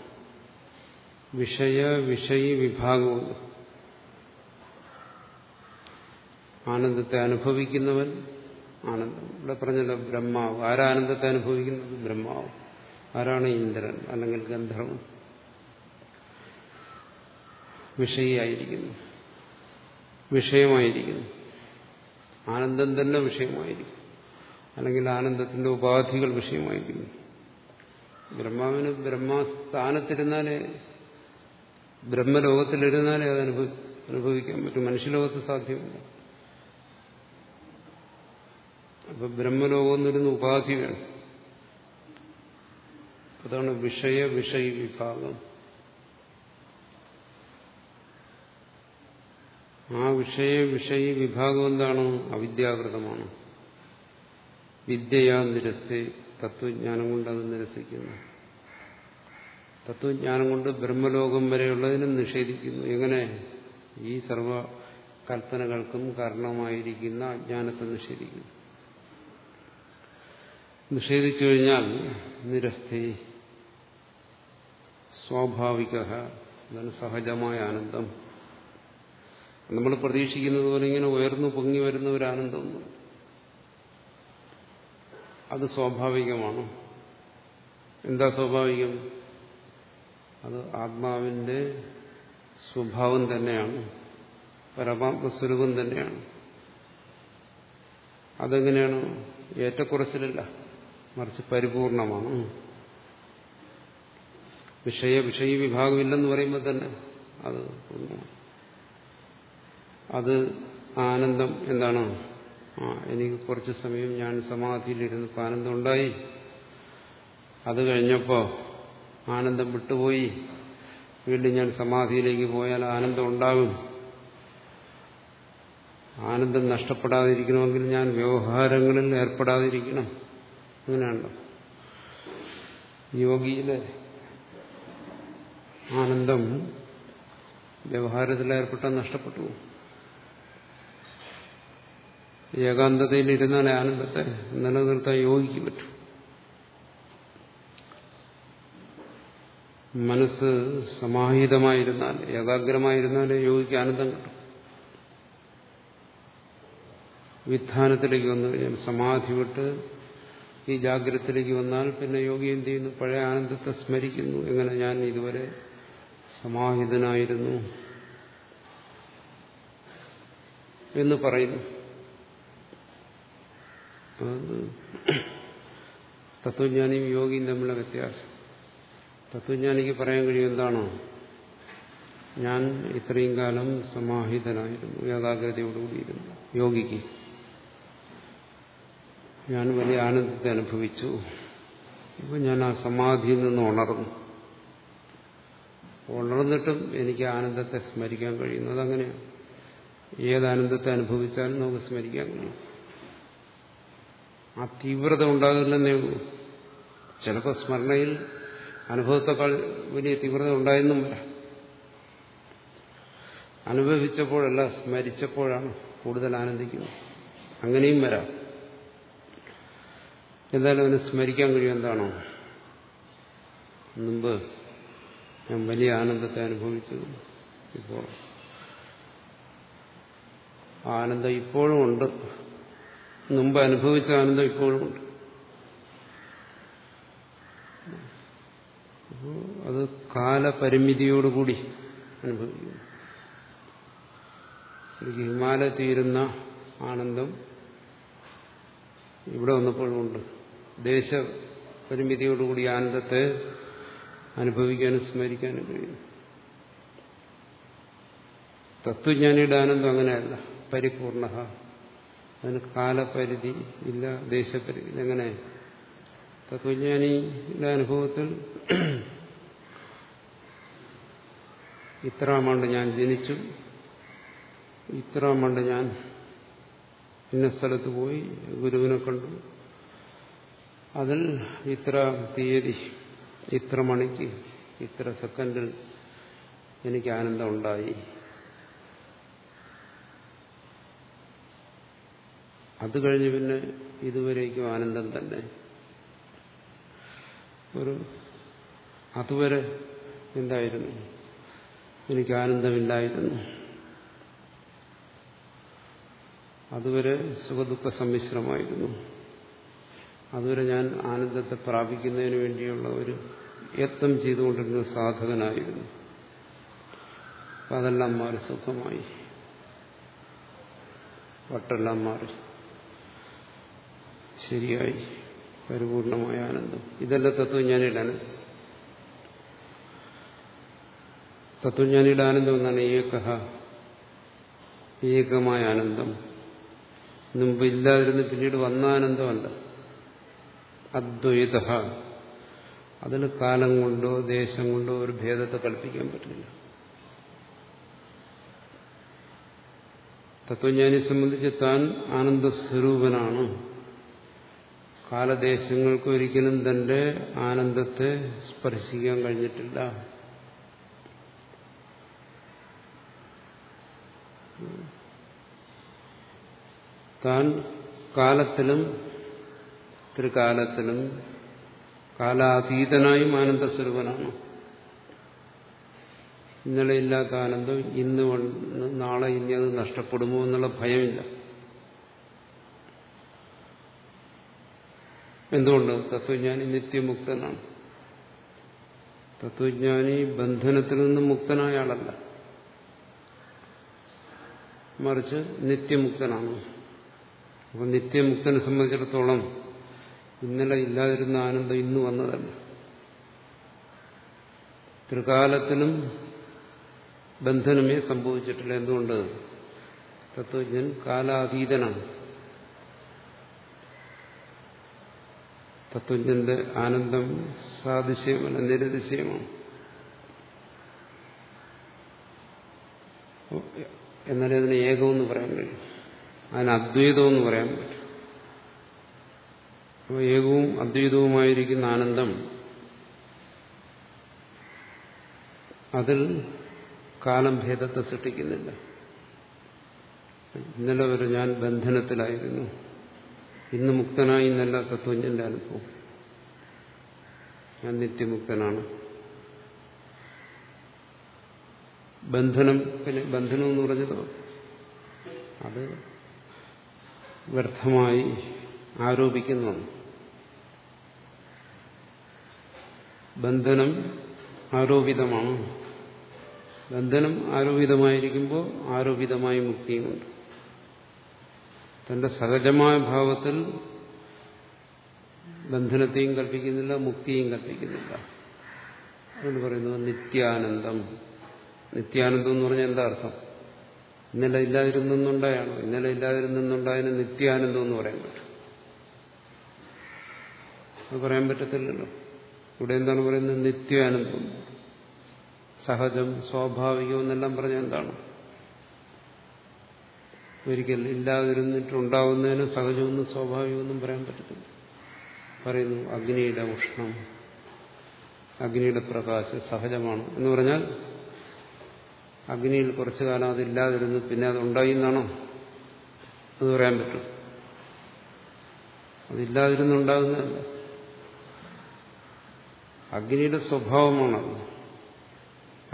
വിഷയ വിഷയ വിഭാഗവും ആനന്ദത്തെ അനുഭവിക്കുന്നവൻ ആനന്ദം. ഇവിടെ പറഞ്ഞല്ലോ ബ്രഹ്മാവ്. ആരാനന്ദത്തെ അനുഭവിക്കുന്നത്? ബ്രഹ്മാവ്. ആരാണ് ഇന്ദ്രൻ അല്ലെങ്കിൽ ഗന്ധർവൻ? വിഷയിയായിരിക്കുന്നു വിഷയമായിരിക്കുന്നു. ആനന്ദം തന്നെ വിഷയമായിരിക്കും. അല്ലെങ്കിൽ ആനന്ദത്തിന്റെ ഉപാധികൾ വിഷയമായിരിക്കുന്നു ബ്രഹ്മാവിന് ബ്രഹ്മസ്ഥാനത്തിരുന്നാലേ ബ്രഹ്മലോകത്തിലിരുന്നാലേ അത് അനുഭവി അനുഭവിക്കാൻ പറ്റും. മനുഷ്യലോകത്ത് സാധ്യമല്ല. അപ്പൊ ബ്രഹ്മലോകം എന്നൊരു ഉപാധി വേണം. അതാണ് വിഷയ വിഷയ വിഭാഗം. ആ വിഷയ വിഷയ വിഭാഗം എന്താണ്? അവിദ്യാകൃതമാണ് വിദ്യയാ നിരസ്തി തത്വജ്ഞാനം കൊണ്ട് അത് നിരസിക്കുന്നു. തത്വജ്ഞാനം കൊണ്ട് ബ്രഹ്മലോകം വരെയുള്ളതിനും നിഷേധിക്കുന്നു. എങ്ങനെ? ഈ സർവ കൽപ്പനകൾക്കും കാരണമായിരിക്കുന്ന അജ്ഞാനത്തെ നിഷേധിക്കുന്നു. നിഷേധിച്ചു കഴിഞ്ഞാൽ നിരസ്ഥി സ്വാഭാവിക സഹജമായ ആനന്ദം. നമ്മൾ പ്രതീക്ഷിക്കുന്നത് പോലെ ഇങ്ങനെ ഉയർന്നു പൊങ്ങി വരുന്ന ഒരു ആനന്ദമൊന്നും അത് സ്വാഭാവികമാണ്? എന്താ സ്വാഭാവികം? അത് ആത്മാവിന്റെ സ്വഭാവം തന്നെയാണ്. പരമാത്മസ്വരൂപം തന്നെയാണ്. അതെങ്ങനെയാണ്? ഏറ്റക്കുറച്ചിലല്ല. മറിച്ച് പരിപൂർണമാണ്. വിഷയ വിഷയ വിഭാഗമില്ലെന്ന് പറയുമ്പോൾ തന്നെ അത് പൂർണമാണ് അത് ആനന്ദം എന്താണ്? ആ എനിക്ക് കുറച്ച് സമയം ഞാൻ സമാധിയിലിരുന്ന് ആനന്ദം ഉണ്ടായി. അത് കഴിഞ്ഞപ്പോൾ ആനന്ദം വിട്ടുപോയി. വീണ്ടും ഞാൻ സമാധിയിലേക്ക് പോയാൽ ആനന്ദം ഉണ്ടാകും. ആനന്ദം നഷ്ടപ്പെടാതിരിക്കണമെങ്കിൽ ഞാൻ വ്യവഹാരങ്ങളിൽ ഏർപ്പെടാതിരിക്കണം. അങ്ങനെയാണല്ലോ. യോഗിയിലെ ആനന്ദം വ്യവഹാരത്തിൽ ഏർപ്പെട്ടാൽ നഷ്ടപ്പെട്ടു ഏകാന്തതയിൽ ഇരുന്നാൽ ആനന്ദത്തെ നിലനിർത്താൻ യോഗിക്ക് പറ്റും. മനസ്സ് സമാഹിതമായിരുന്നാൽ ഏകാഗ്രമായിരുന്നാലേ യോഗിക്ക് ആനന്ദം കിട്ടും. വിധാനത്തിലേക്ക് വന്നു കഴിഞ്ഞാൽ സമാധി വിട്ട് ഈ ജാഗ്രതത്തിലേക്ക് വന്നാൽ പിന്നെ യോഗി എന്ത് ചെയ്യുന്നു? പഴയ ആനന്ദത്തെ സ്മരിക്കുന്നു. എങ്ങനെ ഞാൻ ഇതുവരെ സമാഹിതനായിരുന്നു എന്ന് പറയുന്നു. തത്വജ്ഞാനിയും യോഗിയും തമ്മിലുള്ള വ്യത്യാസം. തത്വജ്ഞാനിക്ക് പറയാൻ കഴിയും എന്താണോ? ഞാൻ ഇത്രയും കാലം സമാഹിതനായിരുന്നു ഏകാഗ്രതയോടുകൂടിയിരുന്നു യോഗിക്ക്. ഞാൻ വലിയ ആനന്ദത്തെ അനുഭവിച്ചു. ഇപ്പം ഞാൻ ആ സമാധിയിൽ നിന്ന് ഉണർന്നു. ഉണർന്നിട്ടും എനിക്ക് ആനന്ദത്തെ സ്മരിക്കാൻ കഴിയുന്നത് അങ്ങനെയാണ് ആനന്ദത്തെ അനുഭവിച്ചാലും നമുക്ക് സ്മരിക്കാൻ കഴിയും. ആ തീവ്രത ഉണ്ടാകില്ലെന്നേ ഉള്ളൂ ചിലപ്പോൾ സ്മരണയിൽ അനുഭവത്തെക്കാൾ വലിയ തീവ്രത ഉണ്ടായെന്നും വരാം. അനുഭവിച്ചപ്പോഴല്ല സ്മരിച്ചപ്പോഴാണ് കൂടുതൽ ആനന്ദിക്കുന്നത്. അങ്ങനെയും വരാം. എന്തായാലും അവന് സ്മരിക്കാൻ കഴിയും എന്താണോ. മുമ്പ് ഞാൻ വലിയ ആനന്ദത്തെ അനുഭവിച്ചു ഇപ്പോൾ ആനന്ദം ഇപ്പോഴും ഉണ്ട്. മുമ്പ് അനുഭവിച്ച ആനന്ദം ഇപ്പോഴും ഉണ്ട്. അപ്പോൾ അത് കാലപരിമിതിയോടുകൂടി അനുഭവിക്കുന്നു. എനിക്ക് തീരുന്ന ആനന്ദം ഇവിടെ വന്നപ്പോഴും ഉണ്ട്. ദേശപരിമിതിയോടുകൂടി ആനന്ദത്തെ അനുഭവിക്കാനും സ്മരിക്കാനും കഴിയും. തത്വജ്ഞാനിയുടെ ആനന്ദം അങ്ങനെയല്ല പരിപൂർണ അതിന് കാലപരിധി ഇല്ല ദേശപരിധി എങ്ങനെ തത്വജ്ഞാനിയുടെ അനുഭവത്തിൽ. ഇത്രാമണ്ട് ഞാൻ ജനിച്ചു. ഇത്രാമണ്ട് ഞാൻ ഇന്ന സ്ഥലത്ത് പോയി ഗുരുവിനെ കണ്ടു. അതിൽ ഇത്ര തീയതി ഇത്ര മണിക്ക് ഇത്ര സെക്കൻഡിൽ എനിക്ക് ആനന്ദം ഉണ്ടായി അത് കഴിഞ്ഞ് പിന്നെ ഇതുവരേക്കും ആനന്ദം തന്നെ. ഒരു അതുവരെ എന്തായിരുന്നു? എനിക്ക് ആനന്ദമില്ലായിരുന്നു. അതുവരെ സുഖദുഃഖ സമ്മിശ്രമായിരുന്നു. അതുവരെ ഞാൻ ആനന്ദത്തെ പ്രാപിക്കുന്നതിന് വേണ്ടിയുള്ള ഒരു യത്നം ചെയ്തുകൊണ്ടിരുന്ന സാധകനായിരുന്നു. അതെല്ലാം മാറി സുഖമായി. വട്ടെല്ലാം മാറി. ശരിയായി പരിപൂർണമായ ആനന്ദം. ഇതല്ല തത്വജ്ഞാനിയുടെ ആനന്ദം തത്വജ്ഞാനിയുടെ ആനന്ദം എന്നാണ് ഏകഹ ഏകമായ ആനന്ദം. മുമ്പ് ഇല്ലാതിരുന്ന് പിന്നീട് വന്ന ആനന്ദമല്ല. അദ്വൈത അതിന് കാലം കൊണ്ടോ ദേശം കൊണ്ടോ ഒരു ഭേദത്തെ കൽപ്പിക്കാൻ പറ്റില്ല തത്വജ്ഞാനിയെ സംബന്ധിച്ച് താൻ ആനന്ദസ്വരൂപനാണ്. കാലദേശങ്ങൾക്ക് ഒരിക്കലും തന്റെ ആനന്ദത്തെ സ്പർശിക്കാൻ കഴിഞ്ഞിട്ടില്ല. താൻ കാലത്തിലും ത്രികാലത്തിലും കാലാതീതനായും ആനന്ദസ്വരൂപനാണ്. ഇന്നലെ ഇല്ലാത്ത ആനന്ദം ഇന്ന് നാളെ ഇനി അത് നഷ്ടപ്പെടുമോ എന്നുള്ള ഭയമില്ല. എന്തുകൊണ്ട്? തത്വജ്ഞാനി നിത്യമുക്തനാണ്. തത്വജ്ഞാനി ബന്ധനത്തിൽ നിന്നും മുക്തനായ ആളല്ല. മറിച്ച് നിത്യമുക്തനാണ്. അപ്പം നിത്യമുക്തനെ സംബന്ധിച്ചിടത്തോളം ഇന്നലെ ഇല്ലാതിരുന്ന ആനന്ദം ഇന്ന് വന്നതല്ല. ത്രികാലത്തിനും ബന്ധനമേ സംഭവിച്ചിട്ടില്ല. എന്തുകൊണ്ട്? തത്വജ്ഞൻ കാലാതീതനാണ്. തത്വജ്ഞന്റെ ആനന്ദം സാതിശയമല്ല നിരതിശയമാണ് എന്നാലേ അതിന് ഏകമെന്ന് പറയാൻ കഴിയും. അതിന് അദ്വൈതമെന്ന് പറയാൻ പറ്റും. അപ്പോൾ ഏകവും അദ്വൈതവുമായിരിക്കുന്ന ആനന്ദം അതിൽ കാലം ഭേദത്തെ സൃഷ്ടിക്കുന്നില്ല. ഇന്നലെ വരെ ഞാൻ ബന്ധനത്തിലായിരുന്നു. ഇന്ന് മുക്തനായി എന്നല്ല തത്വജ്ഞന്റെ അനുഭവം. ഞാൻ നിത്യമുക്തനാണ്. ബന്ധനം പിന്നെ ബന്ധനം എന്ന് പറഞ്ഞത് അത് വ്യർത്ഥമായി ആരോപിക്കുന്നതാണ്. ബന്ധനം ആരോപിതമാണ്. ബന്ധനം ആരോപിതമായിരിക്കുമ്പോൾ ആരോപിതമായ മുക്തിയുമുണ്ട്. തന്റെ സഹജമായ ഭാവത്തിൽ ബന്ധനത്തെയും കൽപ്പിക്കുന്നില്ല മുക്തിയും കൽപ്പിക്കുന്നില്ല. അതുകൊണ്ട് പറയുന്നത് നിത്യാനന്ദം. നിത്യാനന്ദം എന്ന് പറഞ്ഞാൽ എന്താ അർത്ഥം? ഇന്നലെ ഇല്ലാതിരുന്നുണ്ടായാണോ ഇന്നലെ ഇല്ലാതിരുന്നുണ്ടായതിന് നിത്യാനന്ദം എന്ന് പറയാൻ പറ്റും. അത് പറയാൻ പറ്റത്തില്ലല്ലോ. ഇവിടെ എന്താണ് പറയുന്നത്? നിത്യാനന്ദം. സഹജം സ്വാഭാവികം എന്നെല്ലാം പറഞ്ഞാൽ എന്താണ്? ഒരിക്കൽ ഇല്ലാതിരുന്നിട്ടുണ്ടാവുന്നതിന് സഹജമൊന്നും സ്വാഭാവികമൊന്നും പറയാൻ പറ്റത്തില്ല. പറയുന്നു അഗ്നിയുടെ ഉഷ്ണം അഗ്നിയുടെ പ്രകാശം സഹജമാണ്. എന്ന് പറഞ്ഞാൽ അഗ്നിയിൽ കുറച്ചു കാലം അതില്ലാതിരുന്നു പിന്നെ അത് ഉണ്ടായി എന്നാണോ? അത് പറയാൻ പറ്റും. അതില്ലാതിരുന്നുണ്ടാകുന്നതല്ല അഗ്നിയുടെ സ്വഭാവമാണത്.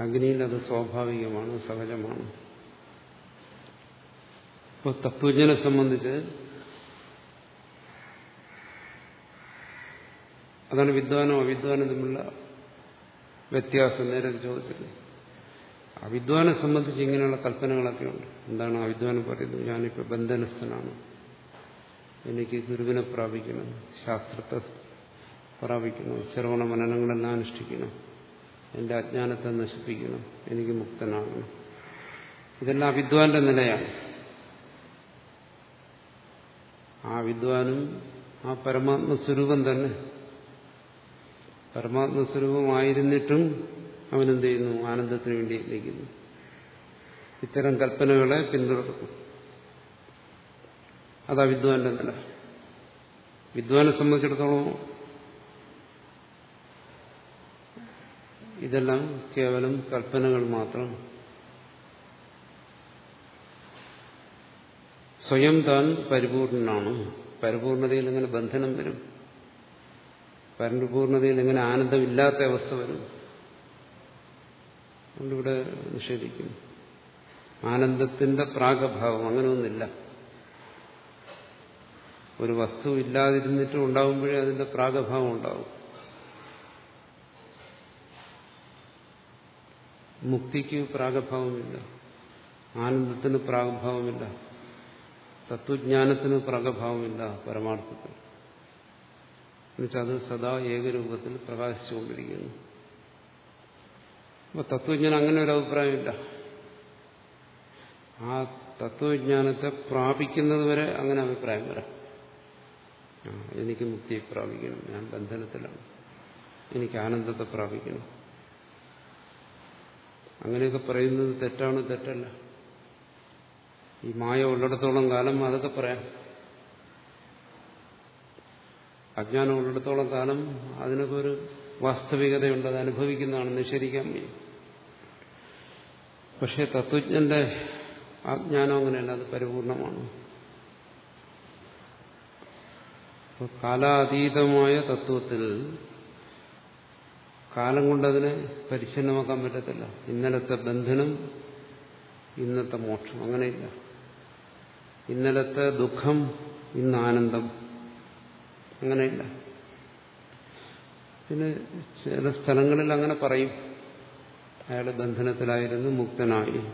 അഗ്നിയിൽ അത് സ്വാഭാവികമാണ് സഹജമാണ്. ഇപ്പോൾ തത്വജ്ഞനെ സംബന്ധിച്ച് അതാണ് വിദ്വാനോ അവിദ്വാനോ തമ്മിലുള്ള വ്യത്യാസം നേരെ ചോദിച്ചിട്ടുണ്ട് അവിദ്വാനെ സംബന്ധിച്ച് ഇങ്ങനെയുള്ള കൽപ്പനകളൊക്കെ ഉണ്ട്. എന്താണ് അവിദ്വാനം പറയുന്നത്? ഞാനിപ്പോൾ ബന്ധനസ്ഥനാണ്. എനിക്ക് ഗുരുവിനെ പ്രാപിക്കണം ശാസ്ത്രത്തെ പ്രാപിക്കണം ശ്രവണ മനനങ്ങളെല്ലാം അനുഷ്ഠിക്കണം എന്റെ അജ്ഞാനത്തെ നശിപ്പിക്കണം എനിക്ക് മുക്തനാകണം. ഇതെല്ലാം അവിദ്വാന്റെ നിലയാണ്. ആ വിദ്വാനും ആ പരമാത്മസ്വരൂപം തന്നെ. പരമാത്മസ്വരൂപമായിരുന്നിട്ടും അവനെന്ത് ചെയ്യുന്നു ആനന്ദത്തിന് വേണ്ടി യത്നിക്കുന്നു ഇത്തരം കൽപ്പനകളെ പിന്തുടർന്നു. അതാ വിദ്വാന്റെ നില. വിദ്വാനെ സംബന്ധിച്ചിടത്തോളം ഇതെല്ലാം കേവലം കൽപ്പനകൾ മാത്രം. സ്വയം താൻ പരിപൂർണനാണ്? പരിപൂർണതയിൽ എങ്ങനെ ബന്ധനം വരും? പരിപൂർണതയിൽ എങ്ങനെ ആനന്ദമില്ലാത്ത അവസ്ഥ വരും? അതുകൊണ്ടിവിടെ നിഷേധിക്കുന്നു. ആനന്ദത്തിന്റെ പ്രാഗഭാവം അങ്ങനെ ഒന്നില്ല ഒരു വസ്തു ഇല്ലാതിരുന്നിട്ടും ഉണ്ടാകുമ്പോഴേ അതിന്റെ പ്രാഗഭാവം ഉണ്ടാവും. മുക്തിക്ക് പ്രാഗഭാവമില്ല. ആനന്ദത്തിന് പ്രാഗഭാവമില്ല. തത്വജ്ഞാനത്തിന് പ്രകഭാവമില്ല പരമാർത്ഥത്തിൽ. എന്നുവെച്ചാൽ അത് സദാ ഏകരൂപത്തിൽ പ്രകാശിച്ചുകൊണ്ടിരിക്കുന്നു. അപ്പൊ തത്വജ്ഞാനം അങ്ങനെ ഒരു അഭിപ്രായമില്ല. ആ തത്വജ്ഞാനത്തെ പ്രാപിക്കുന്നത് വരെ അങ്ങനെ അഭിപ്രായം വരാം. എനിക്ക് മുക്തിയെ പ്രാപിക്കണം ഞാൻ ബന്ധനത്തിലാണ്. എനിക്ക് ആനന്ദത്തെ പ്രാപിക്കണം. അങ്ങനെയൊക്കെ പറയുന്നത് തെറ്റാണ് തെറ്റല്ല. ഈ മായ ഉള്ളിടത്തോളം കാലം അതൊക്കെ പറയാം. അജ്ഞാനം ഉള്ളിടത്തോളം കാലം അതിനൊക്കെ ഒരു വാസ്തവികതയുണ്ട് അത് അനുഭവിക്കുന്നതാണ് നിഷേധിക്കാൻ വയ്യ. പക്ഷെ തത്വജ്ഞന്റെ അജ്ഞാനം അങ്ങനെയല്ല അത് പരിപൂർണമാണ്. കാലാതീതമായ തത്വത്തിൽ കാലം കൊണ്ടതിനെ പരിച്ഛന്നമാക്കാൻ പറ്റത്തില്ല. ഇന്നലത്തെ ബന്ധനം ഇന്നത്തെ മോക്ഷം അങ്ങനെയില്ല. ഇന്നലത്തെ ദുഃഖം ഇന്ന് ആനന്ദം. അങ്ങനെയില്ല. പിന്നെ ചില സ്ഥലങ്ങളിൽ അങ്ങനെ പറയും. അയാൾ ബന്ധനത്തിലായിരുന്നു മുക്തനായി.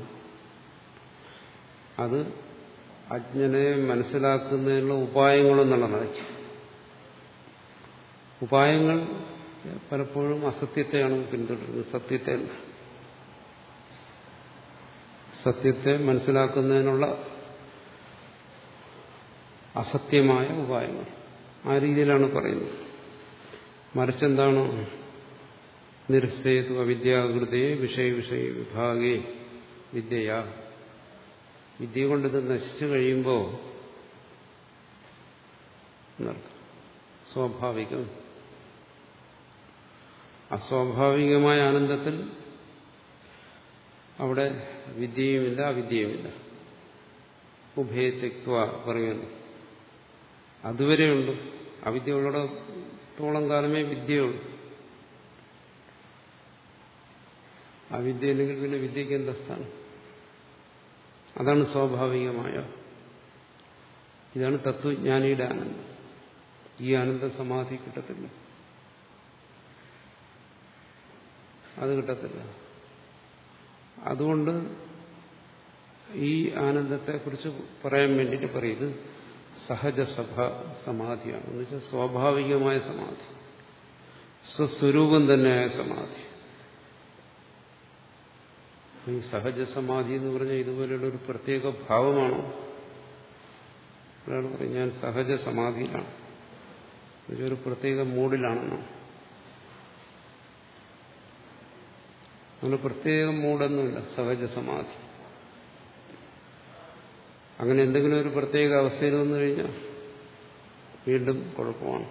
അത് അജ്ഞനെ മനസ്സിലാക്കുന്നതിനുള്ള ഉപായങ്ങളെന്നുള്ളതാണ്. ഉപായങ്ങൾ പലപ്പോഴും അസത്യത്തെയാണ് പിന്തുടരുന്നത്. സത്യത്തെ സത്യത്തെ മനസ്സിലാക്കുന്നതിനുള്ള അസത്യമായ ഉപായങ്ങൾ. ആ രീതിയിലാണ് പറയുന്നത്. മറിച്ചെന്താണ്? നിരസ്തേതു അവിദ്യാകൃതയെ വിഷയ വിഷയ വിഭാഗേ വിദ്യയാ. വിദ്യ കൊണ്ടിത് നശിച്ചു കഴിയുമ്പോൾ സ്വാഭാവികം. അസ്വാഭാവികമായ ആനന്ദത്തിൽ അവിടെ വിദ്യയുമില്ല അവിദ്യയുമില്ല. ഉഭയത്യക്വ പറയുന്നു. അതുവരെയുണ്ട് അവിദ്യ ഉള്ളിടത്തോളം കാലമേ വിദ്യയുള്ളൂ. അവിദ്യ ഇല്ലെങ്കിൽ പിന്നെ വിദ്യയ്ക്ക് എന്താ സ്ഥാനം? അതാണ് സ്വാഭാവികമായ. ഇതാണ് തത്വജ്ഞാനിയുടെ ആനന്ദം. ഈ ആനന്ദ സമാധി കിട്ടത്തില്ല. അത് കിട്ടത്തില്ല. അതുകൊണ്ട് ഈ ആനന്ദത്തെക്കുറിച്ച് പറയാൻ വേണ്ടിയിട്ട് പറയുന്നത് സഹജസഭ സമാധിയാണ്. എന്ന് വെച്ചാൽ സ്വാഭാവികമായ സമാധി. സ്വസ്വരൂപം തന്നെയായ സമാധി. ഈ സഹജ സമാധി എന്ന് പറഞ്ഞാൽ ഇതുപോലെയുള്ള ഒരു പ്രത്യേക ഭാവമാണോ? ഒരാൾ പറയും ഞാൻ സഹജ സമാധിയിലാണ് ഒരു പ്രത്യേക മൂഡിലാണെന്നോ? അങ്ങനെ പ്രത്യേക മൂഡൊന്നുമില്ല സഹജ സമാധി അങ്ങനെ എന്തെങ്കിലും ഒരു പ്രത്യേക അവസ്ഥയിൽ വന്നു കഴിഞ്ഞാൽ വീണ്ടും കുഴപ്പമാണ്.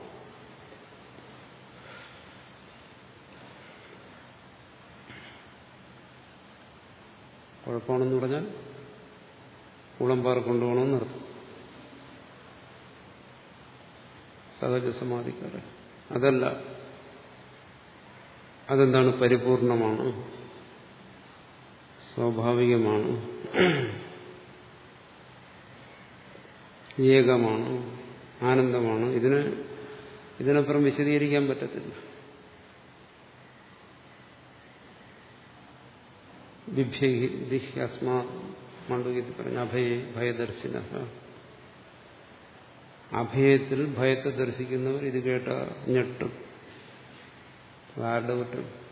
കുഴപ്പമാണെന്ന് പറഞ്ഞാൽ കുളമ്പാറ കൊണ്ടുപോകണമെന്ന് അർത്ഥം. സഹജ സമാധിക്കാറ് അതല്ല അതെന്താണ് പരിപൂർണമാണ്? സ്വാഭാവികമാണ്. ഏകമാണ് ആനന്ദമാണ്. ഇതിന് ഇതിനപ്പുറം വിശദീകരിക്കാൻ പറ്റത്തില്ല. മണ്ഡുകത്തിൽ പറഞ്ഞ അഭയ ഭയദർശിന. അഭയത്തിൽ ഭയത്തെ ദർശിക്കുന്നവർ ഇത് കേട്ട ഞെട്ടും. ആരുടെ കുറ്റം?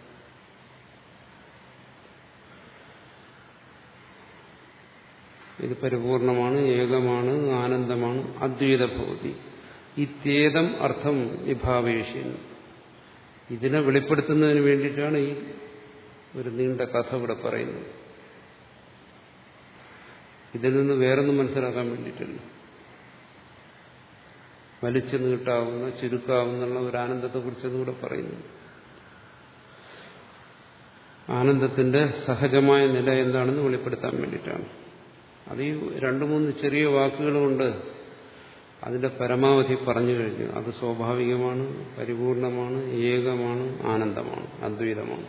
ഇത് പരിപൂർണമാണ് ഏകമാണ് ആനന്ദമാണ് അദ്വൈത ഭവതി ഇത്യേതം അർത്ഥം വിഭാവേഷ്യൻ. ഇതിനെ വെളിപ്പെടുത്തുന്നതിന് വേണ്ടിയിട്ടാണ് ഈ ഒരു നീണ്ട കഥ ഇവിടെ പറയുന്നത്. ഇതിൽ നിന്ന് വേറൊന്നും മനസ്സിലാക്കാൻ വേണ്ടിയിട്ടില്ല. വലിച്ചു നീട്ടാവുന്ന ചുരുക്കാവുന്ന ഒരു ആനന്ദത്തെക്കുറിച്ചൊന്നും ഇവിടെ പറയുന്നു ആനന്ദത്തിന്റെ സഹജമായ നില എന്താണെന്ന് വെളിപ്പെടുത്താൻ വേണ്ടിയിട്ടാണ്. അത് ഈ രണ്ടു മൂന്ന് ചെറിയ വാക്കുകൾ കൊണ്ട് അതിന്റെ പരമാവധി പറഞ്ഞു കഴിഞ്ഞു. അത് സ്വാഭാവികമാണ് പരിപൂർണമാണ് ഏകമാണ് ആനന്ദമാണ് അദ്വൈതമാണ്.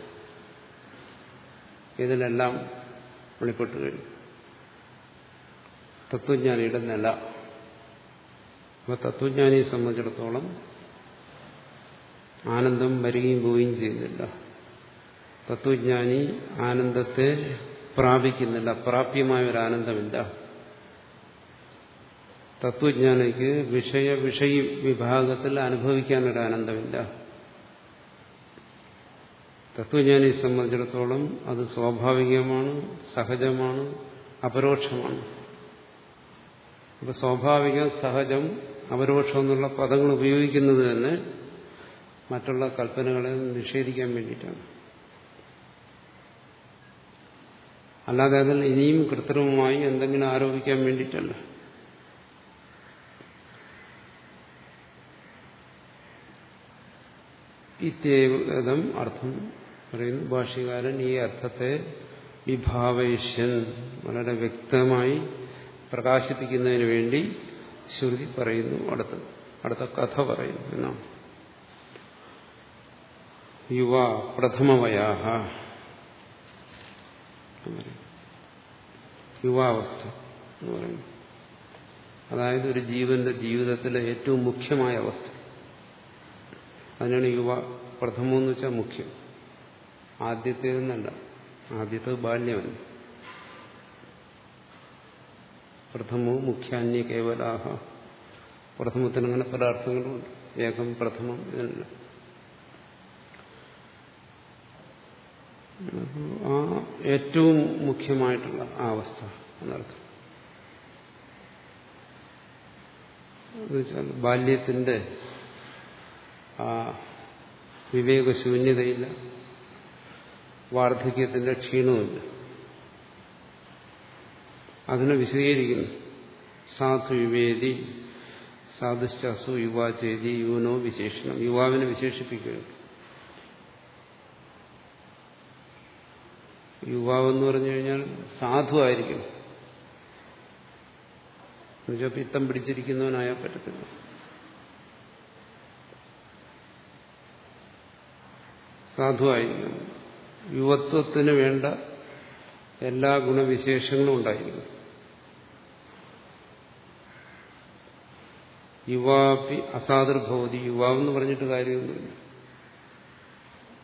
ഇതിനെല്ലാം വെളിപ്പെട്ടു കഴിഞ്ഞു. തത്വജ്ഞാനിയുടെ നില. അപ്പൊ തത്വജ്ഞാനിയെ സംബന്ധിച്ചിടത്തോളം ആനന്ദം വരികയും പോവുകയും ചെയ്യുന്നില്ല. തത്വജ്ഞാനി ആനന്ദത്തെ പ്രാപിക്കുന്നില്ല. പ്രാപ്യമായ ഒരു ആനന്ദമില്ല തത്വജ്ഞാനിക്ക് വിഷയ വിഷയ വിഭാഗത്തിൽ അനുഭവിക്കാനൊരു ആനന്ദമില്ല തത്വജ്ഞാനിയെ സംബന്ധിച്ചിടത്തോളം അത് സ്വാഭാവികമാണ് സഹജമാണ് അപരോക്ഷമാണ്. അപ്പൊ സ്വാഭാവികം സഹജം അപരോക്ഷം എന്നുള്ള പദങ്ങൾ ഉപയോഗിക്കുന്നത് തന്നെ മറ്റുള്ള കൽപ്പനകളെ നിഷേധിക്കാൻ വേണ്ടിയിട്ടാണ്. അല്ലാതെ അതിൽ ഇനിയും കൃത്രിമമായി എന്തെങ്കിലും ആരോപിക്കാൻ വേണ്ടിയിട്ടല്ല. ഇത്യേകം അർത്ഥം പറയുന്നു ഭാഷ്യകാരൻ ഈ അർത്ഥത്തെ വിഭാവേഷ്യൻ വളരെ വ്യക്തമായി പ്രകാശിപ്പിക്കുന്നതിന് വേണ്ടി ശ്രുതി പറയുന്നു അടുത്ത് അടുത്ത കഥ പറയുന്നു എന്നാണ്. യുവ പ്രഥമവയാഹ. യുവാവസ്ഥ എന്ന് പറയുന്നു അതായത് ഒരു ജീവന്റെ ജീവിതത്തിലെ ഏറ്റവും മുഖ്യമായ അവസ്ഥ. അതിനാണ് യുവ പ്രഥമെന്ന് വെച്ചാൽ മുഖ്യം. ആദ്യത്തേതെന്നല്ല ആദ്യത്തേത് ബാല്യമല്ല പ്രഥമോ മുഖ്യാന്യ കേവലാഹ. പ്രഥമത്തിന് അങ്ങനെ പല അർത്ഥങ്ങളുണ്ട്. ഏകം പ്രഥമം ഇതിനല്ല ആ ഏറ്റവും മുഖ്യമായിട്ടുള്ള ആ അവസ്ഥ എന്നർത്ഥം. എന്നുവെച്ചാൽ ബാല്യത്തിന്റെ ആ വിവേകശൂന്യതയില്ല വാർദ്ധക്യത്തിന്റെ ക്ഷീണവുമില്ല. അതിനെ വിശദീകരിക്കുന്നു. സാധു വിവേദി സാധുശ്ചാസു യുവാചേതി യുവനോ വിശേഷണം. യുവാവിനെ വിശേഷിപ്പിക്കുകയാണ്. യുവാവെന്ന് പറഞ്ഞു കഴിഞ്ഞാൽ സാധുവായിരിക്കും. എന്നുവെച്ചാൽ പിത്തം പിടിച്ചിരിക്കുന്നവനായാൽ പറ്റത്തില്ല. സാധുവായിരിക്കണം യുവത്വത്തിന് വേണ്ട എല്ലാ ഗുണവിശേഷങ്ങളും ഉണ്ടായിരിക്കും. യുവാപി അസാദുർഭവതി യുവാവെന്ന് പറഞ്ഞിട്ട് കാര്യമൊന്നുമില്ല.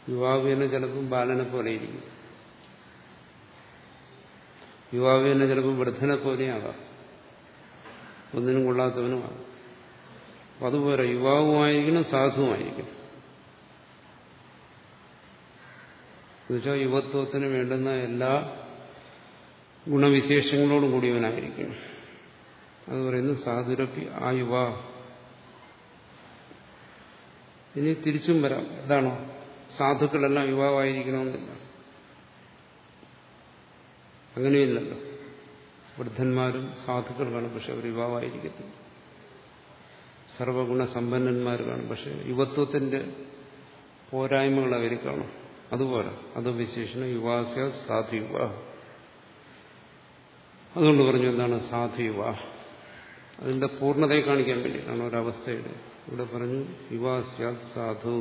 യുവാവ് തന്നെ ചിലപ്പം ബാലനെ പോലെ ഇരിക്കും. യുവാവ് തന്നെ ചിലപ്പോൾ വൃദ്ധനെ പോലെയാകാം. ഒന്നിനും കൊള്ളാത്തവനുമാകാം. അപ്പം അതുപോലെ യുവാവുമായിരിക്കണം സാധുവായിരിക്കണം എന്നുവെച്ചാൽ യുവത്വത്തിന് വേണ്ടുന്ന എല്ലാ ഗുണവിശേഷങ്ങളോടും കൂടിയവനായിരിക്കണം അത് പറയുന്നത് സാധുരപ്പി ആ യുവാ. ഇനി തിരിച്ചും വരാം. എന്താണോ സാധുക്കളെല്ലാം യുവാവായിരിക്കണമെന്നില്ല. അങ്ങനെയില്ലല്ലോ. വൃദ്ധന്മാരും സാധുക്കൾ കാണും പക്ഷെ അവർ യുവാവായിരിക്കത്തില്ല. സർവഗുണ സമ്പന്നന്മാർ കാണും പക്ഷെ യുവത്വത്തിന്റെ പോരായ്മകൾ അവർ കാണും. അതുപോലെ അത് വിശേഷണം യുവാസ്യ സാധു അതുകൊണ്ട് പറഞ്ഞു എന്താണ് സാധു അതിന്റെ പൂർണതയെ കാണിക്കാൻ വേണ്ടിയിട്ടാണ് ഒരവസ്ഥയുടെ ഇവിടെ പറഞ്ഞു യുവാസ്യ സാധു.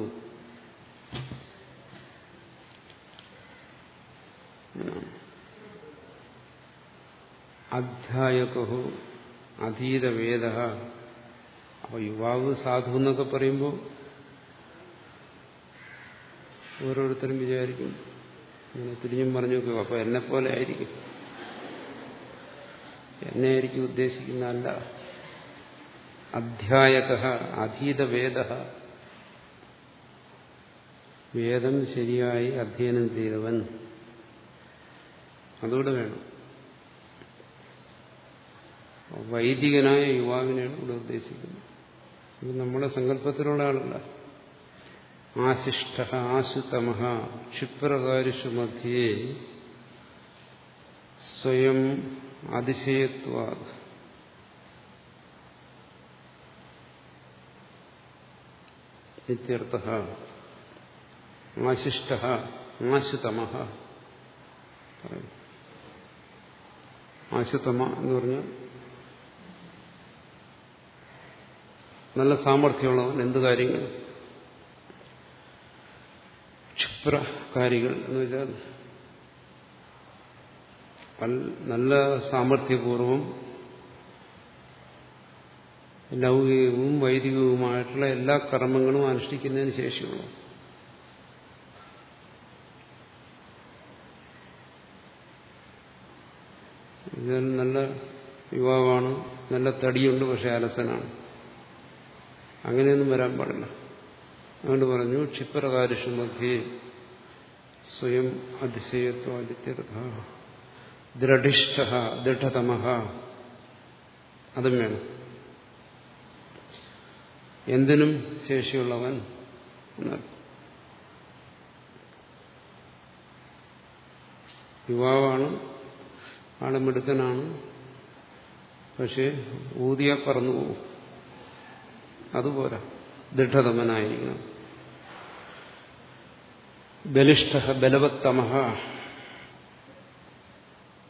അധ്യായകഹു അധീതവേദ അപ്പോൾ യുവാവ് സാധു എന്നൊക്കെ പറയുമ്പോൾ ഓരോരുത്തരും വിചാരിക്കും ഇങ്ങനെ തിരിഞ്ഞും പറഞ്ഞു നോക്കുക അപ്പൊ എന്നെ പോലെ ആയിരിക്കും. എന്നെ ആയിരിക്കും ഉദ്ദേശിക്കുന്നതല്ല. അധ്യായക അധീതവേദ വേദം ശരിയായി അധ്യയനം ചെയ്തവൻ. അതുകൂടെ വേണം. വൈദികനായ യുവാവിനെയാണ് ഇവിടെ ഉദ്ദേശിക്കുന്നത്. ഇത് നമ്മുടെ സങ്കല്പത്തിലുള്ള ആളല്ല ആശിഷ്ട ആശുതമഹ ക്ഷിപ്രകാരിഷു മധ്യേ സ്വയം അതിശയത്വാ ഇത്യർത്ഥ ആശിഷ്ട ആശുതമ ആശുതമ എന്ന് പറഞ്ഞാൽ നല്ല സാമർഥ്യമുള്ളവൻ എന്ത് കാര്യങ്ങൾ? ക്ഷിപ്രകാരികൾ എന്ന് വെച്ചാൽ നല്ല സാമർഥ്യപൂർവം ലൗകികവും വൈദികവുമായിട്ടുള്ള എല്ലാ കർമ്മങ്ങളും അനുഷ്ഠിക്കുന്നതിന് ശേഷിയുള്ളൂ നല്ല യുവാവാണ് നല്ല തടിയുണ്ട് പക്ഷെ അലസനാണ്. അങ്ങനെയൊന്നും വരാൻ പാടില്ല. അതുകൊണ്ട് പറഞ്ഞു ക്ഷിപ്രകാരിഷു മധ്യേ സ്വയം അതിശയത്വാദിത്യർത്ഥ ദൃഢിഷ്ഠ ദൃഢതമ അതും വേണം. എന്തിനും ശേഷിയുള്ളവൻ എന്നർത്ഥം യുവാവാണ് ആൾ പക്ഷേ പക്ഷെ ഊതിയ പറന്നു പോകും അതുപോരാ. ദൃഢതമനായിരിക്കണം. ബലിഷ്ഠ ബലവത്തമ.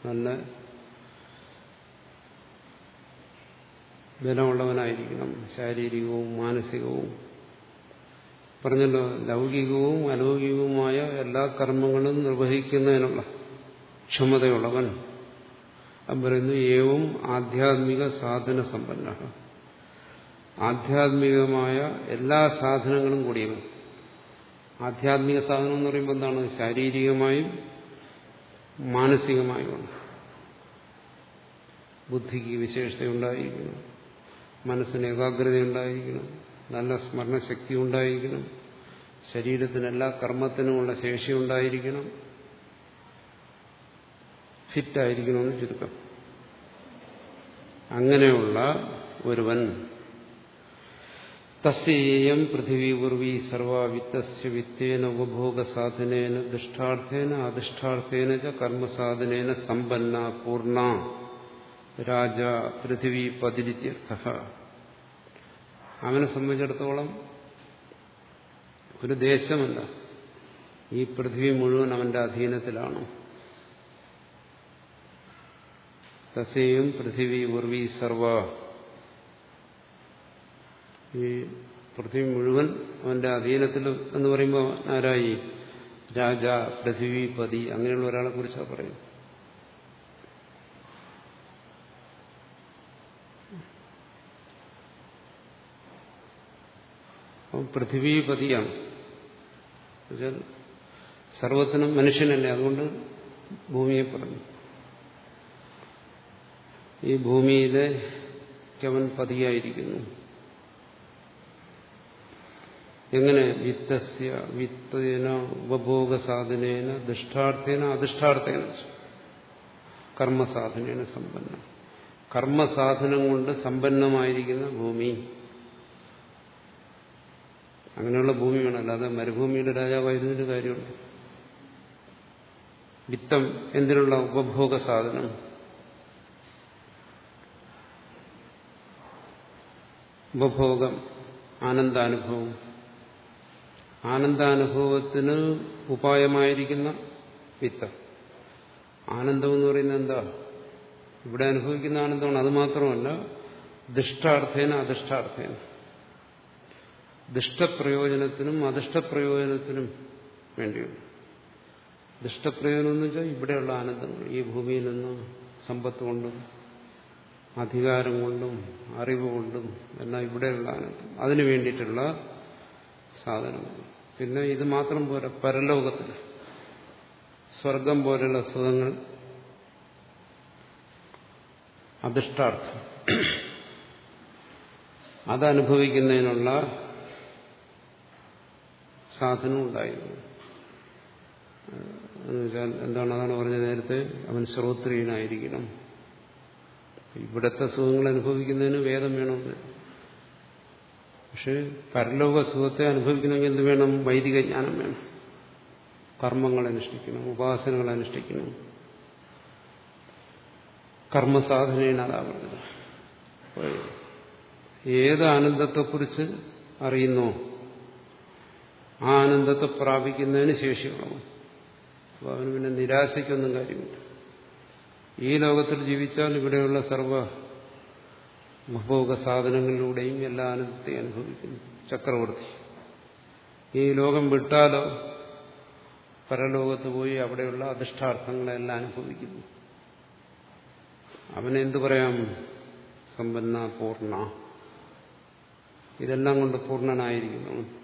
നല്ല ബലമുള്ളവനായിരിക്കണം. ശാരീരികവും മാനസികവും. പറഞ്ഞല്ലോ ലൗകികവും അലൗകികവുമായ എല്ലാ കർമ്മങ്ങളും നിർവഹിക്കുന്നതിനുള്ള ക്ഷമതയുള്ളവൻ. പറയുന്നു ഏവും ആധ്യാത്മിക സാധന സമ്പന്ന ആധ്യാത്മികമായ എല്ലാ സാധനങ്ങളും കൂടിയവൻ ആധ്യാത്മിക സാധനം എന്ന് പറയുമ്പോൾ എന്താണ്? ശാരീരികമായും മാനസികമായുമാണ്. ബുദ്ധിക്ക് വിശേഷതയുണ്ടായിരിക്കണം. മനസ്സിന് ഏകാഗ്രത ഉണ്ടായിരിക്കണം നല്ല സ്മരണശക്തി ഉണ്ടായിരിക്കണം. ശരീരത്തിന് എല്ലാ കർമ്മത്തിനുമുള്ള ശേഷി ഉണ്ടായിരിക്കണം. ഫിറ്റായിരിക്കണമെന്ന് ചുരുക്കം. അങ്ങനെയുള്ള ഒരുവൻ തസ്യേയം പൃഥിവി ഉർവി സർവവിത്തസ്യ വിത്തേന ഉപഭോഗസാധനേന ദുഷ്ടാർത്ഥേന അധിഷ്ഠാർത്ഥേന ച കർമ്മസാധനേന സമ്പന്ന പൂർണ. രാജ പൃഥിവി പതിരിത്യർത്ഥ. അവനെ സംബന്ധിച്ചിടത്തോളം ഒരു ദേശമല്ല ഈ പൃഥ്വി മുഴുവൻ അവന്റെ അധീനത്തിലാണ്. തസേയും പൃഥിവി ഉർവി സർവ ഈ പൃഥ്വി മുഴുവൻ അവന്റെ അധീനത്തിൽ എന്ന് പറയുമ്പോൾ ആരായി? രാജ പൃഥിവിപതി അങ്ങനെയുള്ള ഒരാളെ കുറിച്ചാണ് പറയുന്നത്. പൃഥിവീപതിയാണ് സർവത്തിനും മനുഷ്യനല്ലേ അതുകൊണ്ട് ഭൂമിയെ പറഞ്ഞു. ഈ ഭൂമിയിലെ അവൻ പതിയായിരിക്കുന്നു. എങ്ങനെ വിത്തസ്യ വിത്തേന ഉപഭോഗ സാധനേന ദുഷ്ടാർത്ഥേന അധിഷ്ഠാർത്ഥേന? കർമ്മസാധനേന സമ്പന്നം. കർമ്മസാധനം കൊണ്ട് സമ്പന്നമായിരിക്കുന്ന ഭൂമി. അങ്ങനെയുള്ള ഭൂമി വേണം. അല്ലാതെ മരുഭൂമിയുടെ രാജാവായിരുന്നൊരു കാര്യമുണ്ട്. വിത്തം എന്തിനുള്ള ഉപഭോഗ സാധനം ഉപഭോഗം ആനന്ദാനുഭവം. ആനന്ദാനുഭവത്തിന് ഉപായമായിരിക്കുന്ന വിത്തം ആനന്ദം എന്ന് പറയുന്നത് എന്താ? ഇവിടെ അനുഭവിക്കുന്ന ആനന്ദമാണ്. അത് മാത്രമല്ല ദുഷ്ടാർത്ഥേന അധിഷ്ഠാർത്ഥേന. ദുഷ്ടപ്രയോജനത്തിനും അധിഷ്ടപ്രയോജനത്തിനും വേണ്ടിയുണ്ട്. ദുഷ്ടപ്രയോജനം എന്ന് വെച്ചാൽ ഇവിടെയുള്ള ആനന്ദങ്ങൾ ഈ ഭൂമിയിൽ നിന്നും സമ്പത്ത് കൊണ്ടും അധികാരം കൊണ്ടും അറിവ് കൊണ്ടും എല്ലാം ഇവിടെയുള്ള ആനന്ദം. അതിനു വേണ്ടിയിട്ടുള്ള സാധനങ്ങൾ. പിന്നെ ഇത് മാത്രം പോരാ പരലോകത്തിൽ സ്വർഗം പോലെയുള്ള സുഖങ്ങൾ അധിഷ്ടാർത്ഥം അതനുഭവിക്കുന്നതിനുള്ള സാധനം ഉണ്ടായിരുന്നു എന്നുവെച്ചാൽ എന്താണ് അതാണ് പറഞ്ഞ നേരത്തെ അവൻ ശ്രോത്രിയനായിരിക്കണം ഇവിടത്തെ സുഖങ്ങൾ അനുഭവിക്കുന്നതിന് വേദം വേണമെന്ന് പക്ഷെ പരലോക സുഖത്തെ അനുഭവിക്കണമെങ്കിൽ എന്ത് വേണം? വൈദിക ജ്ഞാനം വേണം. കർമ്മങ്ങൾ അനുഷ്ഠിക്കണം ഉപാസനകൾ അനുഷ്ഠിക്കണം. കർമ്മസാധനയാണ് അതാ ഏത് ആനന്ദത്തെക്കുറിച്ച് അറിയുന്നു ആ ആനന്ദത്തെ പ്രാപിക്കുന്നതിന് ശേഷിയുള്ളവൻ. അപ്പോൾ അവന് പിന്നെ നിരാശയ്ക്കൊന്നും കാര്യമില്ല. ഈ ലോകത്തിൽ ജീവിച്ചാൽ ഇവിടെയുള്ള സർവ ഉപഭോഗ സാധനങ്ങളിലൂടെയും എല്ലാ ആനന്ദത്തെ അനുഭവിക്കുന്നു. ചക്രവർത്തി. ഈ ലോകം വിട്ടാലോ? പരലോകത്ത് പോയി അവിടെയുള്ള അധിഷ്ഠാർത്ഥങ്ങളെല്ലാം അനുഭവിക്കുന്നു. അവനെന്തു പറയാം? സമ്പന്ന പൂർണ. ഇതെല്ലാം കൊണ്ട് പൂർണനായിരിക്കുന്നു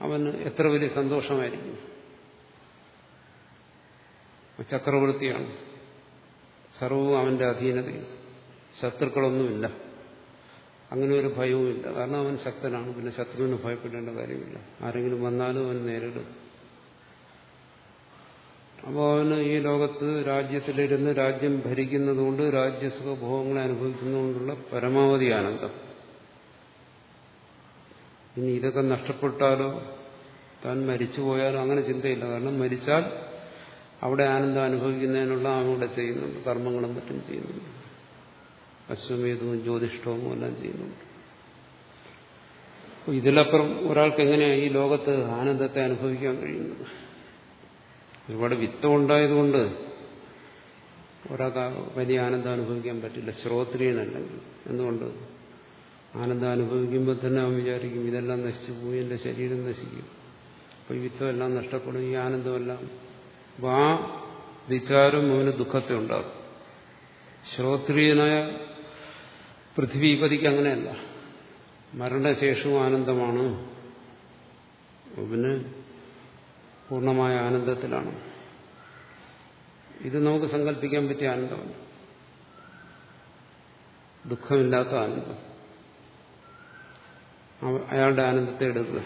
അവന് എത്ര വലിയ സന്തോഷമായിരിക്കും ചക്രവർത്തിയാണ്. സർവവും അവന്റെ അധീനതയും ശത്രുക്കളൊന്നുമില്ല. അങ്ങനെ ഒരു ഭയവുമില്ല. കാരണം അവൻ ശക്തനാണ്. പിന്നെ ശത്രുവിന് ഭയപ്പെടേണ്ട കാര്യമില്ല. ആരെങ്കിലും വന്നാലും അവൻ നേരിടും. അപ്പോൾ അവന് ഈ ലോകത്ത് രാജ്യത്തിലിരുന്ന് രാജ്യം ഭരിക്കുന്നതുകൊണ്ട് രാജ്യസുഖഭോഗങ്ങളെ അനുഭവിക്കുന്നതുകൊണ്ടുള്ള പരമാവധി ആനന്ദം. ഇനി ഇതൊക്കെ നഷ്ടപ്പെട്ടാലോ? താൻ മരിച്ചു പോയാലോ? അങ്ങനെ ചിന്തയില്ല. കാരണം മരിച്ചാൽ അവിടെ ആനന്ദം അനുഭവിക്കുന്നതിനുള്ള അവനോട് ചെയ്യുന്നുണ്ട്. കർമ്മങ്ങളും മറ്റും ചെയ്യുന്നുണ്ട്. അശ്വമേധവും ജ്യോതിഷ്ടവും എല്ലാം ചെയ്യുന്നുണ്ട് ഇതിലപ്പുറം ഒരാൾക്ക് എങ്ങനെയാണ് ഈ ലോകത്ത് ആനന്ദത്തെ അനുഭവിക്കാൻ കഴിയുന്നത്? ഒരുപാട് വിത്തം ഉണ്ടായതുകൊണ്ട് ഒരാൾക്ക് വലിയ ആനന്ദം അനുഭവിക്കാൻ പറ്റില്ല. ശ്രോത്രിയനല്ലെങ്കിൽ. എന്തുകൊണ്ട്? ആനന്ദം അനുഭവിക്കുമ്പോൾ തന്നെ അവൻ വിചാരിക്കും ഇതെല്ലാം നശിച്ചു പോയി എന്റെ ശരീരം നശിക്കും. അപ്പോൾ ഈ വിത്തമെല്ലാം നഷ്ടപ്പെടും ഈ ആനന്ദമെല്ലാം. അപ്പോൾ ആ വിചാരം അവന് ദുഃഖത്തെ ഉണ്ടാകും ശ്രോത്രിയനായ പൃഥ്വീപതിക്ക് അങ്ങനെയല്ല. മരണശേഷവും ആനന്ദമാണ്. പിന്നെ പൂർണമായ ആനന്ദത്തിലാണ്. ഇത് നമുക്ക് സങ്കല്പിക്കാൻ പറ്റിയ ആനന്ദമാണ്. ദുഃഖമില്ലാത്ത ആനന്ദം. അയാളുടെ ആനന്ദത്തെ എടുക്കുക.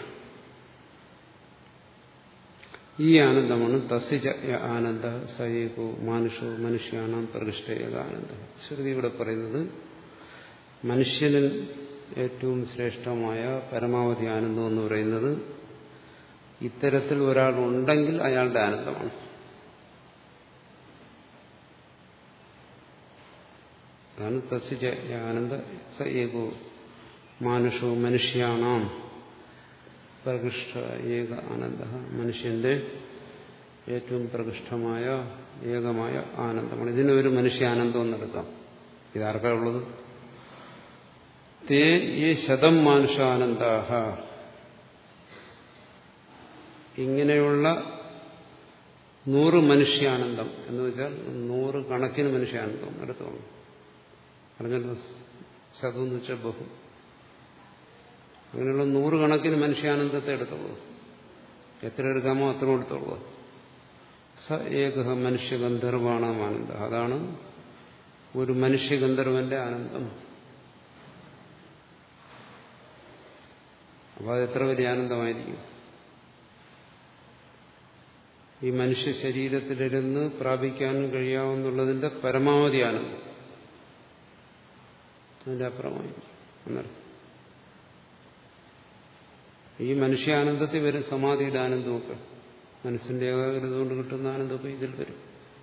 ഈ ആനന്ദമാണ് തസ്യ ആനന്ദ സൈകോ മാനുഷോ മനുഷ്യാണ് പ്രതിഷ്ഠയേക ആനന്ദം. ശ്രുതി ഇവിടെ പറയുന്നത് മനുഷ്യനിൽ ഏറ്റവും ശ്രേഷ്ഠമായ പരമാവധി ആനന്ദം എന്ന് പറയുന്നത് ഇത്തരത്തിൽ ഒരാൾ ഉണ്ടെങ്കിൽ അയാളുടെ ആനന്ദമാണ്. അതാണ് തസ്യ ആനന്ദ സ ഏകോ മാനുഷോ മനുഷ്യാണാം പ്രകൃഷ്ട ഏക ആനന്ദ. മനുഷ്യന്റെ ഏറ്റവും പ്രകൃഷ്ടമായ ഏകമായ ആനന്ദമാണ്. ഇതിനൊരു ഒരു മനുഷ്യാനന്ദം എന്നെടുക്കാം ഇതാർക്കാ ഉള്ളത്? തേ ഈ ശതം മാനുഷാനന്ദാഹ ഇങ്ങനെയുള്ള നൂറ് മനുഷ്യാനന്ദം എന്ന് വെച്ചാൽ നൂറ് കണക്കിന് മനുഷ്യാനന്ദം എടുത്തോളൂ പറഞ്ഞല്ലോ ശതം എന്ന് വെച്ചാൽ ബഹു. അങ്ങനെയുള്ള നൂറുകണക്കിന് മനുഷ്യാനന്ദത്തെ എടുത്തോളൂ എത്ര എടുക്കാമോ അത്ര എടുത്തോളൂ സ ഏക മനുഷ്യഗന്ധർവാണ് ആനന്ദം. അതാണ് ഒരു മനുഷ്യഗന്ധർവന്റെ ആനന്ദം. അപ്പോൾ അത് എത്ര വലിയ ആനന്ദമായിരിക്കും. ഈ മനുഷ്യ ശരീരത്തിലിരുന്ന് പ്രാപിക്കാനും കഴിയാവുന്നുള്ളതിന്റെ പരമാവധി ആനന്ദം. അതിന്റെ അപ്പുറമായിരിക്കും. എന്നർത്ഥം. ഈ മനുഷ്യാനന്ദത്തിൽ വരും സമാധിയുടെ ആനന്ദമൊക്കെ. മനസ്സിന്റെ ഏകാഗ്രത കൊണ്ട് കിട്ടുന്ന ആനന്ദമൊക്കെ ഇതിൽ വരും.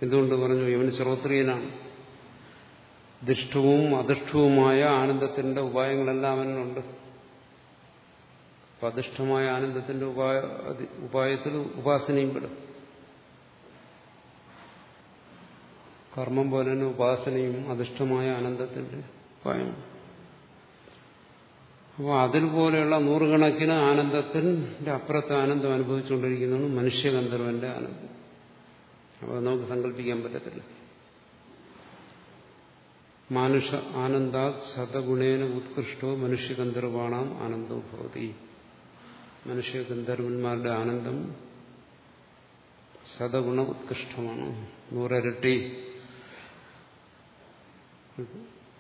എന്തുകൊണ്ട് പറഞ്ഞു? ഇവൻ ശ്രോത്രിയനാണ്. ദുഷ്ടവും അധിഷ്ഠവുമായ ആനന്ദത്തിന്റെ ഉപായങ്ങളെല്ലാം അവനുണ്ട് അപ്പൊ അദുഷ്ടമായ ആനന്ദത്തിന്റെ ഉപായ ഉപായത്തിൽ ഉപാസനയും പെടും. കർമ്മം പോലെ തന്നെ ഉപാസനയും അധിഷ്ഠമായ ആനന്ദത്തിന്റെ ഉപായമാണ് അപ്പോൾ അതിൽപോലെയുള്ള നൂറുകണക്കിന് ആനന്ദത്തിന്റെ അപ്പുറത്തെ ആനന്ദം അനുഭവിച്ചുകൊണ്ടിരിക്കുന്നതാണ് മനുഷ്യഗന്ധർവന്റെ ആനന്ദം. അപ്പോൾ നമുക്ക് സങ്കല്പിക്കാൻ പറ്റത്തില്ല. മാനുഷ ആനന്ദാ ശതഗുണേന ഉത്കൃഷ്ടോ മനുഷ്യഗന്ധർവാണാം ആനന്ദോ ഭവതി. മനുഷ്യഗന്ധർവന്മാരുടെ ആനന്ദം സദഗുണ ഉത്കൃഷ്ടമാണ്. നൂറരട്ടി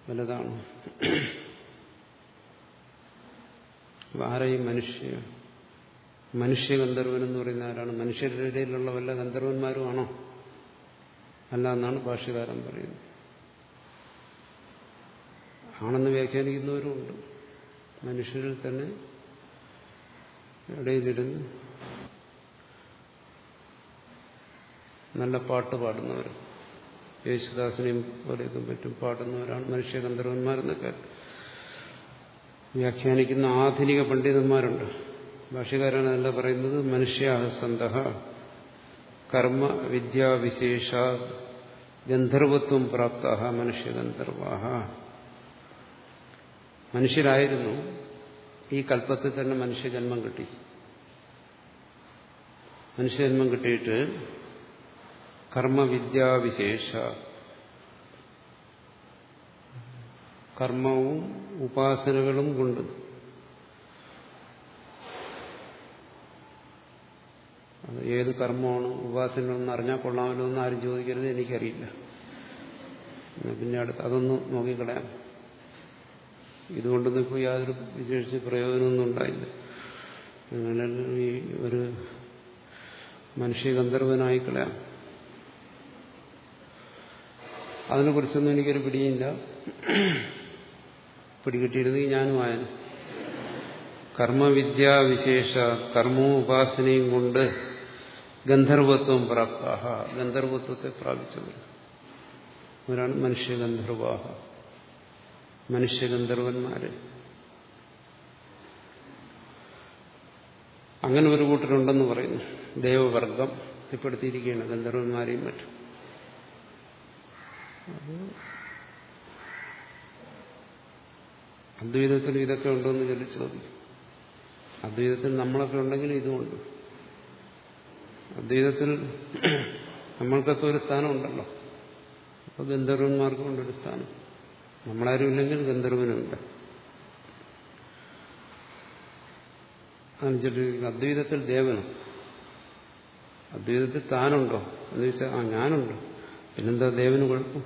വലുതാണ്. ആരെയും മനുഷ്യ മനുഷ്യ ഗന്ധർവൻ എന്ന് പറയുന്ന ആരാണ്? മനുഷ്യരുടെ ഇടയിലുള്ള വല്ല ഗന്ധർവന്മാരുമാണോ? അല്ല എന്നാണ് ഭാഷ്യകാരൻ പറയുന്നത്. ആണെന്ന് വ്യാഖ്യാനിക്കുന്നവരുമുണ്ട്. മനുഷ്യരിൽ തന്നെ ഇടയിലിരുന്ന് നല്ല പാട്ട് പാടുന്നവർ യേശുദാസിനെയും പോലെയൊക്കെ പറ്റും പാടുന്നവരാണ് മനുഷ്യഗന്ധർവന്മാരെന്നൊക്കെ വ്യാഖ്യാനിക്കുന്ന ആധുനിക പണ്ഡിതന്മാരുണ്ട്. ഭാഷകാരാണ് എന്താ പറയുന്നത് മനുഷ്യാസന്ത കർമ്മ വിദ്യാവിശേഷ ഗന്ധർവത്വം പ്രാപ്ത മനുഷ്യഗന്ധർവാഹ. മനുഷ്യരായിരുന്നു ഈ കൽപ്പത്തിൽ തന്നെ മനുഷ്യജന്മം കിട്ടി. മനുഷ്യജന്മം കിട്ടിയിട്ട് കർമ്മവിദ്യാവിശേഷ. കർമ്മവും ഉപാസനകളും കൊണ്ട്. അത് ഏത് കർമ്മമാണ് ഉപാസനകളെന്ന് അറിഞ്ഞാൽ കൊള്ളാമല്ലോ എന്ന് ആരും ചോദിക്കരുത് എനിക്കറിയില്ല. പിന്നെ അടുത്ത് അതൊന്നും നോക്കിക്കളയാം. ഇതുകൊണ്ടൊന്നും ഇപ്പോൾ യാതൊരു വിശേഷിച്ച് പ്രയോജനമൊന്നും ഉണ്ടായില്ല. അങ്ങനെ ഈ ഒരു മനുഷ്യഗന്ധർവനായി കളയാം. അതിനെക്കുറിച്ചൊന്നും എനിക്കൊരു പിടിയില്ല. പിടികിട്ടിയിരുന്നെങ്കിൽ ഞാനും ആയാലും കർമ്മവിദ്യാവിശേഷ കർമ്മവും ഉപാസനയും കൊണ്ട് ഗന്ധർവത്വം പ്രാപ്ത ഗന്ധർവത്വത്തെ പ്രാപിച്ചവർ. അവരാണ് മനുഷ്യഗന്ധർവാഹ മനുഷ്യഗന്ധർവന്മാര്. അങ്ങനെ ഒരു കൂട്ടരുണ്ടെന്ന് പറയുന്നു. ദേവവർഗം ഉൾപ്പെടുത്തിയിരിക്കുകയാണ് ഗന്ധർവന്മാരെയും മറ്റും. അദ്വൈതത്തിൽ ഇതൊക്കെ ഉണ്ടോ എന്ന് ചൊല്ലി ചോദിക്കും അദ്വൈതത്തിൽ നമ്മളൊക്കെ ഉണ്ടെങ്കിൽ ഇതുമുണ്ട്. അദ്വൈതത്തിൽ നമ്മൾക്കൊക്കെ ഒരു സ്ഥാനം ഉണ്ടല്ലോ. അപ്പൊ ഗന്ധർവന്മാർക്കും ഉണ്ടൊരു സ്ഥാനം. നമ്മളാരും ഇല്ലെങ്കിൽ ഗന്ധർവനുണ്ട് അദ്വൈതത്തിൽ ദേവനും. അദ്വൈതത്തിൽ താനുണ്ടോ? എന്ന് ചോദിച്ചാൽ ആ ഞാനുണ്ട്. പിന്നെന്താ ദേവന് കുഴപ്പം?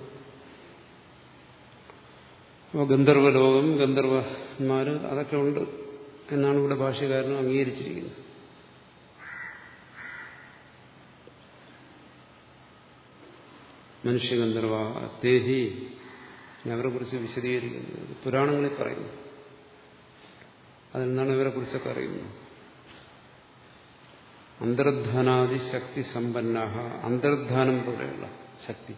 അപ്പോൾ ഗന്ധർവലോകം ഗന്ധർവന്മാർ അതൊക്കെ ഉണ്ട് എന്നാണ് ഇവിടെ ഭാഷ്യകാരനും അംഗീകരിച്ചിരിക്കുന്നത്. മനുഷ്യഗന്ധർവ തേഹി അവരെ കുറിച്ച് വിശദീകരിക്കുന്നത് പുരാണങ്ങളിൽ പറയുന്നു. അതിൽ നിന്നാണ് ഇവരെ കുറിച്ചൊക്കെ അറിയുന്നത്? അന്തർധാനാദി ശക്തി സമ്പന്നാഹ. അന്തർധാനം പോലെയുള്ള ശക്തി.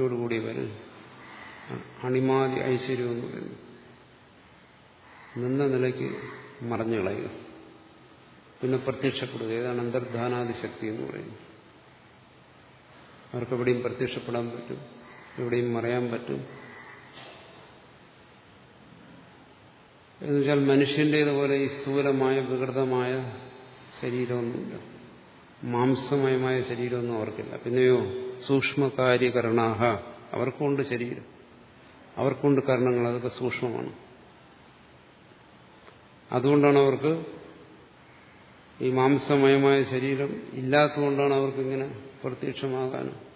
ോടുകൂടിയവർ അണിമാതി ഐശ്വര്യം എന്ന് പറയുന്നു. നിന്ന നിലയ്ക്ക് മറഞ്ഞു കളയുക. പിന്നെ പ്രത്യക്ഷപ്പെടുക. ഏതാണ് അന്തർധാനാദി ശക്തി എന്ന് പറയുന്നത്? അവർക്കെവിടെയും പ്രത്യക്ഷപ്പെടാൻ പറ്റും. എവിടെയും മറയാൻ പറ്റും. എന്നുവെച്ചാൽ മനുഷ്യന്റേതുപോലെ ഈ സ്ഥൂലമായ വികൃതമായ ശരീരമൊന്നുമില്ല. മാംസമയമായ ശരീരമൊന്നും അവർക്കില്ല. പിന്നെയോ സൂക്ഷ്മകാര്യകരണാഹ അവർക്കുണ്ട് ശരീരം. അവർക്കുണ്ട് കരണങ്ങൾ അതൊക്കെ സൂക്ഷ്മമാണ്. അതുകൊണ്ടാണ് അവർക്ക് ഈ മാംസമയമായ ശരീരം ഇല്ലാത്തതുകൊണ്ടാണ് അവർക്കിങ്ങനെ പ്രത്യക്ഷമാകാനും.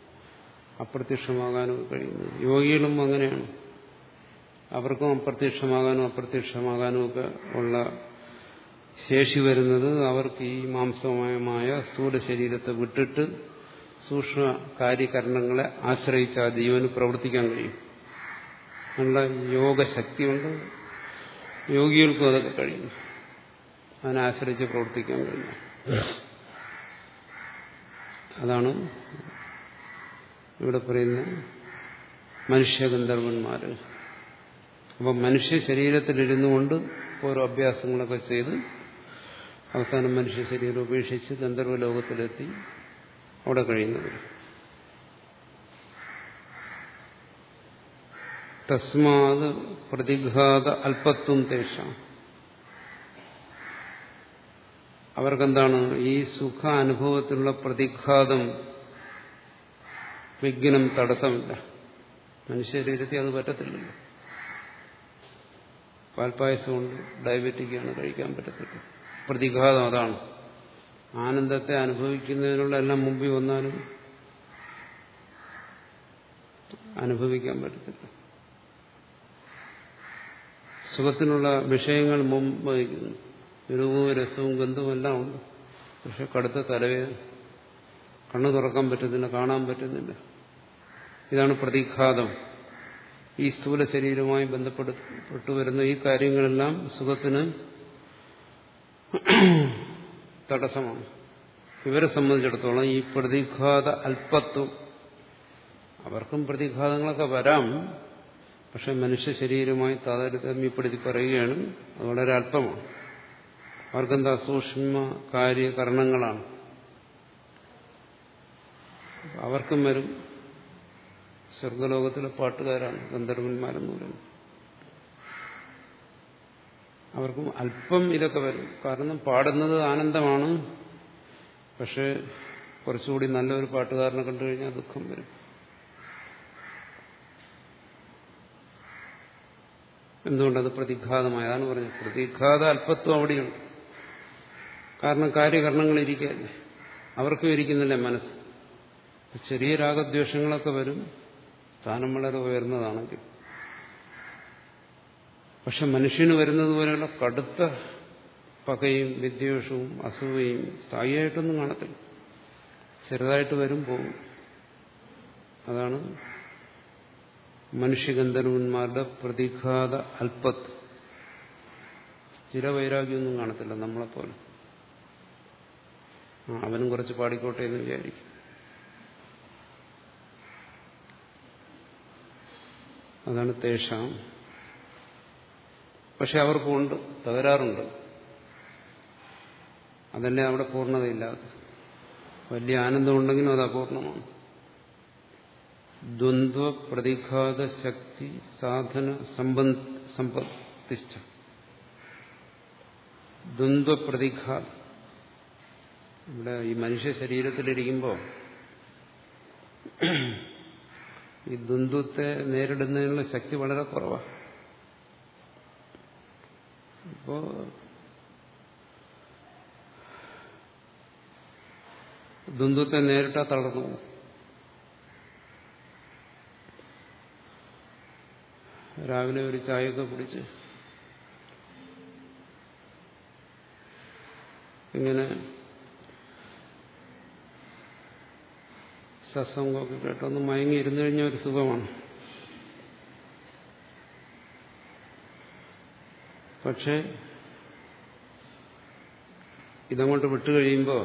അപ്രത്യക്ഷമാകാനും കഴിയുന്നത്. യോഗികളും അങ്ങനെയാണ്. അവർക്കും അപ്രത്യക്ഷമാകാനും അപ്രത്യക്ഷമാകാനും ഒക്കെ ഉള്ള ശേഷി വരുന്നത് അവർക്ക് ഈ മാംസമയമായ സ്ഥൂല ശരീരത്തെ വിട്ടിട്ട് സൂക്ഷ്മ കാര്യകരണങ്ങളെ ആശ്രയിച്ച് ആ ജീവന് പ്രവർത്തിക്കാൻ കഴിയും. നല്ല യോഗശക്തിയുണ്ട്. യോഗികൾക്കും അതൊക്കെ കഴിയും. അതിനാശ്രയിച്ച് പ്രവർത്തിക്കാൻ കഴിയും. അതാണ് ഇവിടെ പറയുന്ന മനുഷ്യഗന്ധർവന്മാര്. അപ്പം മനുഷ്യ ശരീരത്തിലിരുന്നു കൊണ്ട് ഓരോ അഭ്യാസങ്ങളൊക്കെ ചെയ്ത് അവസാനം മനുഷ്യ ശരീരം ഉപേക്ഷിച്ച് ഗന്ധർവ ലോകത്തിലെത്തി അവിടെ കഴിയുന്നവർ തസ്മാത് പ്രതിഘാത അല്പത്വം തേഷാം. അവർക്കെന്താണ്? ഈ സുഖ അനുഭവത്തിലുള്ള പ്രതിഘാതം വിഘ്നം തടസ്സമില്ല. മനുഷ്യരീരത്തിൽ അത് പറ്റത്തില്ലല്ലോ. പാൽപ്പായസം കൊണ്ട് ഡയബറ്റിക്കാണ് കഴിക്കാൻ പറ്റത്തില്ല. പ്രതിഘാതം അതാണ്. ആനന്ദത്തെ അനുഭവിക്കുന്നതിനുള്ള എല്ലാം മുമ്പിൽ വന്നാലും അനുഭവിക്കാൻ പറ്റത്തില്ല. സുഖത്തിനുള്ള വിഷയങ്ങൾ മുമ്പ് വഹിക്കുന്നു രൂപവും രസവും ഗന്ധവും എല്ലാം ഉണ്ട്. പക്ഷെ കടുത്ത തലവേദന. കണ്ണു തുറക്കാൻ പറ്റുന്നില്ല കാണാൻ പറ്റുന്നില്ല. ഇതാണ് പ്രതിഘാതം. ഈ സ്ഥൂല ശരീരവുമായി ബന്ധപ്പെട്ടു വരുന്ന ഈ കാര്യങ്ങളെല്ലാം സുഖത്തിന് തടസ്സമാണ്. ഇവരെ സംബന്ധിച്ചിടത്തോളം ഈ പ്രതിഘാത അല്പത്വം അവർക്കും പ്രതിഘാതങ്ങളൊക്കെ വരാം. പക്ഷെ മനുഷ്യ ശരീരമായി താതാരതമ്യപ്പെടുത്തി പറയുകയാണ് അത് വളരെ അല്പമാണ്. അവർക്കെന്താ സൂക്ഷ്മ കാര്യകരണങ്ങളാണ് അവർക്കും വരും. സ്വർഗലോകത്തിലെ പാട്ടുകാരാണ് ഗന്ധർവന്മാരെന്ന് പറയുന്നത്. അവർക്കും അല്പം ഇതൊക്കെ വരും. കാരണം പാടുന്നത് ആനന്ദമാണ്. പക്ഷെ കുറച്ചുകൂടി നല്ലൊരു പാട്ടുകാരനെ കണ്ടു കഴിഞ്ഞാൽ ദുഃഖം വരും. എന്തുകൊണ്ടത് പ്രതിഘാതമായ അതാണ് പറഞ്ഞത്? പ്രതിഘാത അല്പത്വം അവിടെയുണ്ട്. കാരണം കാര്യകരണങ്ങൾ ഇരിക്കുക അവർക്കും ഇരിക്കുന്നില്ല മനസ്സ്? ചെറിയ രാഗദ്വേഷങ്ങളൊക്കെ വരും. സ്ഥാനം വളരെ ഉയർന്നതാണെങ്കിൽ. പക്ഷെ മനുഷ്യന് വരുന്നത് പോലെയുള്ള കടുത്ത പകയും വിദ്വേഷവും അസൂയയും സ്ഥായിയായിട്ടൊന്നും കാണത്തില്ല. ചെറുതായിട്ട് വരും പോകും അതാണ് മനുഷ്യഗന്ധർവന്മാരുടെ പ്രതിഘാത അല്പത്ത്. സ്ഥിരവൈരാഗ്യമൊന്നും കാണത്തില്ല നമ്മളെപ്പോലെ. അവനും കുറച്ച് പാടിക്കോട്ടെ എന്ന് വിചാരിക്കും. അതാണ് തേഷാം. പക്ഷെ അവർക്കുണ്ട് തകരാറുണ്ട്. അതല്ലേ അവിടെ പൂർണതയില്ലാതെ വലിയ ആനന്ദമുണ്ടെങ്കിലും അത് അപൂർണമാണ്. ദ്വന്ദ്വ പ്രതിഘാത ശക്തി സാധന സമ്പത്തിഷ്ഠ. ദ്വന്ദ്വ പ്രതിഘാതം ഇവിടെ ഈ മനുഷ്യ ശരീരത്തിലിരിക്കുമ്പോൾ ഈ ദ്വന്ദ്വത്തെ നേരിടുന്നതിനുള്ള ശക്തി വളരെ കുറവാണ് ഇപ്പോ ദ്വന്ദ്വത്തെ നേരിട്ടാ തളർന്നു രാവിലെ ഒരു ചായയൊക്കെ കുടിച്ച് ഇങ്ങനെ സത്സംഗമൊക്കെ കേട്ടൊന്ന് മയങ്ങി ഇരുന്നു കഴിഞ്ഞാൽ ഒരു സുഖമാണ്. പക്ഷെ ഇതങ്ങോട്ട് വിട്ടുകഴിയുമ്പോൾ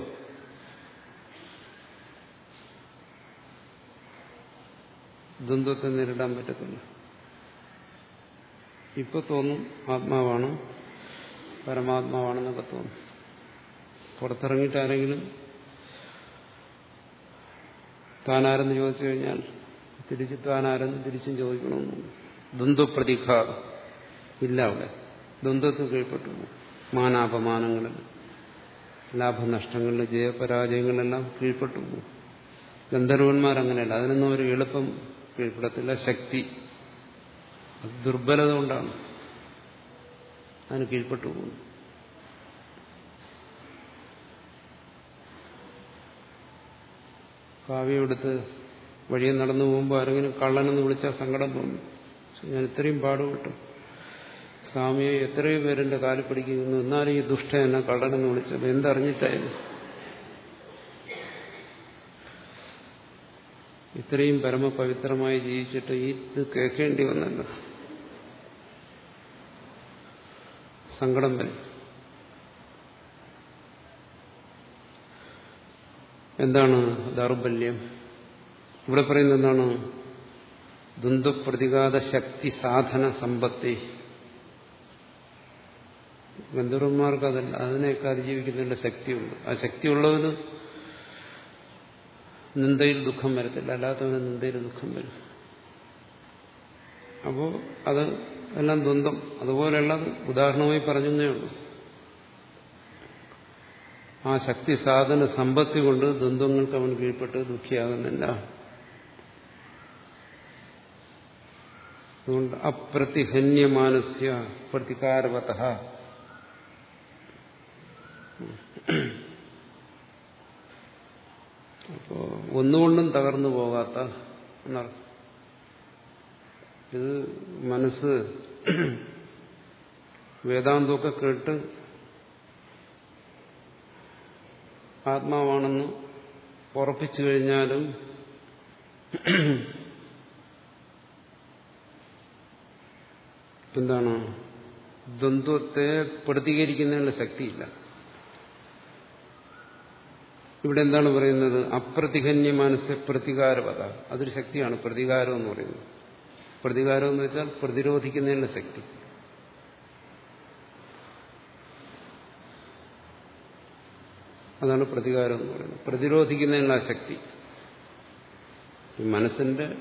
ദ്വന്ദ്വത്തെ നേരിടാൻ പറ്റത്തില്ല. ഇപ്പൊ തോന്നും ആത്മാവാണ് പരമാത്മാവാണെന്നൊക്കെ തോന്നും. പുറത്തിറങ്ങിയിട്ട് ആരെങ്കിലും താനാരെന്ന് ചോദിച്ചു കഴിഞ്ഞാൽ തിരിച്ച് താനാരെന്ന് തിരിച്ചും ചോദിക്കണമെന്നുണ്ട് ദ്വന്ദ്വപ്രതിഘാതം ഇല്ല അവിടെ. ദ്വന്ദ്വത്തിൽ കീഴ്പ്പെട്ടു. മാനാപമാനങ്ങളിൽ ലാഭനഷ്ടങ്ങളിൽ ജയപരാജയങ്ങളെല്ലാം കീഴ്പ്പെട്ടു. പോകും ഗന്ധർവന്മാരങ്ങനെയല്ല. അതിനൊന്നും ഒരു എളുപ്പം കീഴ്പ്പെടത്തില്ല. ശക്തി. ദുർബലത കൊണ്ടാണ്. അതിന് കീഴ്പ്പെട്ടു പോകുന്നു. കാവ്യം എടുത്ത് വഴിയെ നടന്നു പോകുമ്പോൾ ആരെങ്കിലും കള്ളനെന്ന് വിളിച്ചാൽ സങ്കടം തോന്നും. പക്ഷെ ഞാൻ ഇത്രയും പാടുപെട്ടു. സ്വാമിയെ എത്രയോ പേരെന്റെ കാലിൽ പിടിക്കുന്നു. എന്നാലും ഈ ദുഷ്ട എന്നെ കള്ളനെന്ന് വിളിച്ചത് എന്തറിഞ്ഞിട്ടായിരുന്നു? ഇത്രയും പരമപവിത്രമായി ജീവിച്ചിട്ട് ഇത് കേൾക്കേണ്ടി വന്നല്ലോ. സങ്കടം വരും. എന്താണ് ദൗർബല്യം? ഇവിടെ പറയുന്നത് എന്താണ്? ദ്വന്ദ്വപ്രതിഘാത ശക്തി സാധന സമ്പത്തി. ഗന്ധർവന്മാർക്ക് അതല്ല അതിനെയൊക്കെ അതിജീവിക്കുന്നതിന്റെ ശക്തിയുണ്ട്. ആ ശക്തിയുള്ളവന് നിന്ദയിൽ ദുഃഖം വരത്തില്ല അല്ലാത്തവന് നിന്ദയിൽ ദുഃഖം വരും. അപ്പോ അത് എല്ലാം ദ്വന്ദ്ം അതുപോലെയുള്ളത് ഉദാഹരണമായി പറഞ്ഞേ ഉള്ളൂ. ആ ശക്തി സാധന സമ്പത്തി കൊണ്ട് ദ്വന്ദ്ങ്ങൾക്ക് അവൻ കീഴ്പ്പെട്ട് ദുഃഖിയാകുന്നില്ല. അതുകൊണ്ട് അപ്രതിഹന്യമാനസ്യ പ്രതികാരവത. അപ്പോ ഒന്നുകൊണ്ടും തകർന്നു പോകാത്ത എന്നർത്ഥം. ഇത് മനസ്സ് വേദാന്തമൊക്കെ കേട്ട് ആത്മാവാണെന്ന് ഉറപ്പിച്ചു കഴിഞ്ഞാലും എന്താണ്? ദ്വന്ദ്വത്തെ പ്രതികരിക്കുന്നതിനുള്ള ശക്തിയില്ല. ഇവിടെ എന്താണ് പറയുന്നത്? അപ്രതിഹന്യ മനസ്സ് പ്രതികാരപത അതൊരു ശക്തിയാണ്. പ്രതികാരം എന്ന് പറയുന്നത്. പ്രതികാരം എന്ന് വെച്ചാൽ പ്രതിരോധിക്കുന്നതിനുള്ള ശക്തി. അതാണ് പ്രതികാരം എന്ന് പറയുന്നത്. പ്രതിരോധിക്കുന്നതിനുള്ള ശക്തി. മനസ്സിന്റെ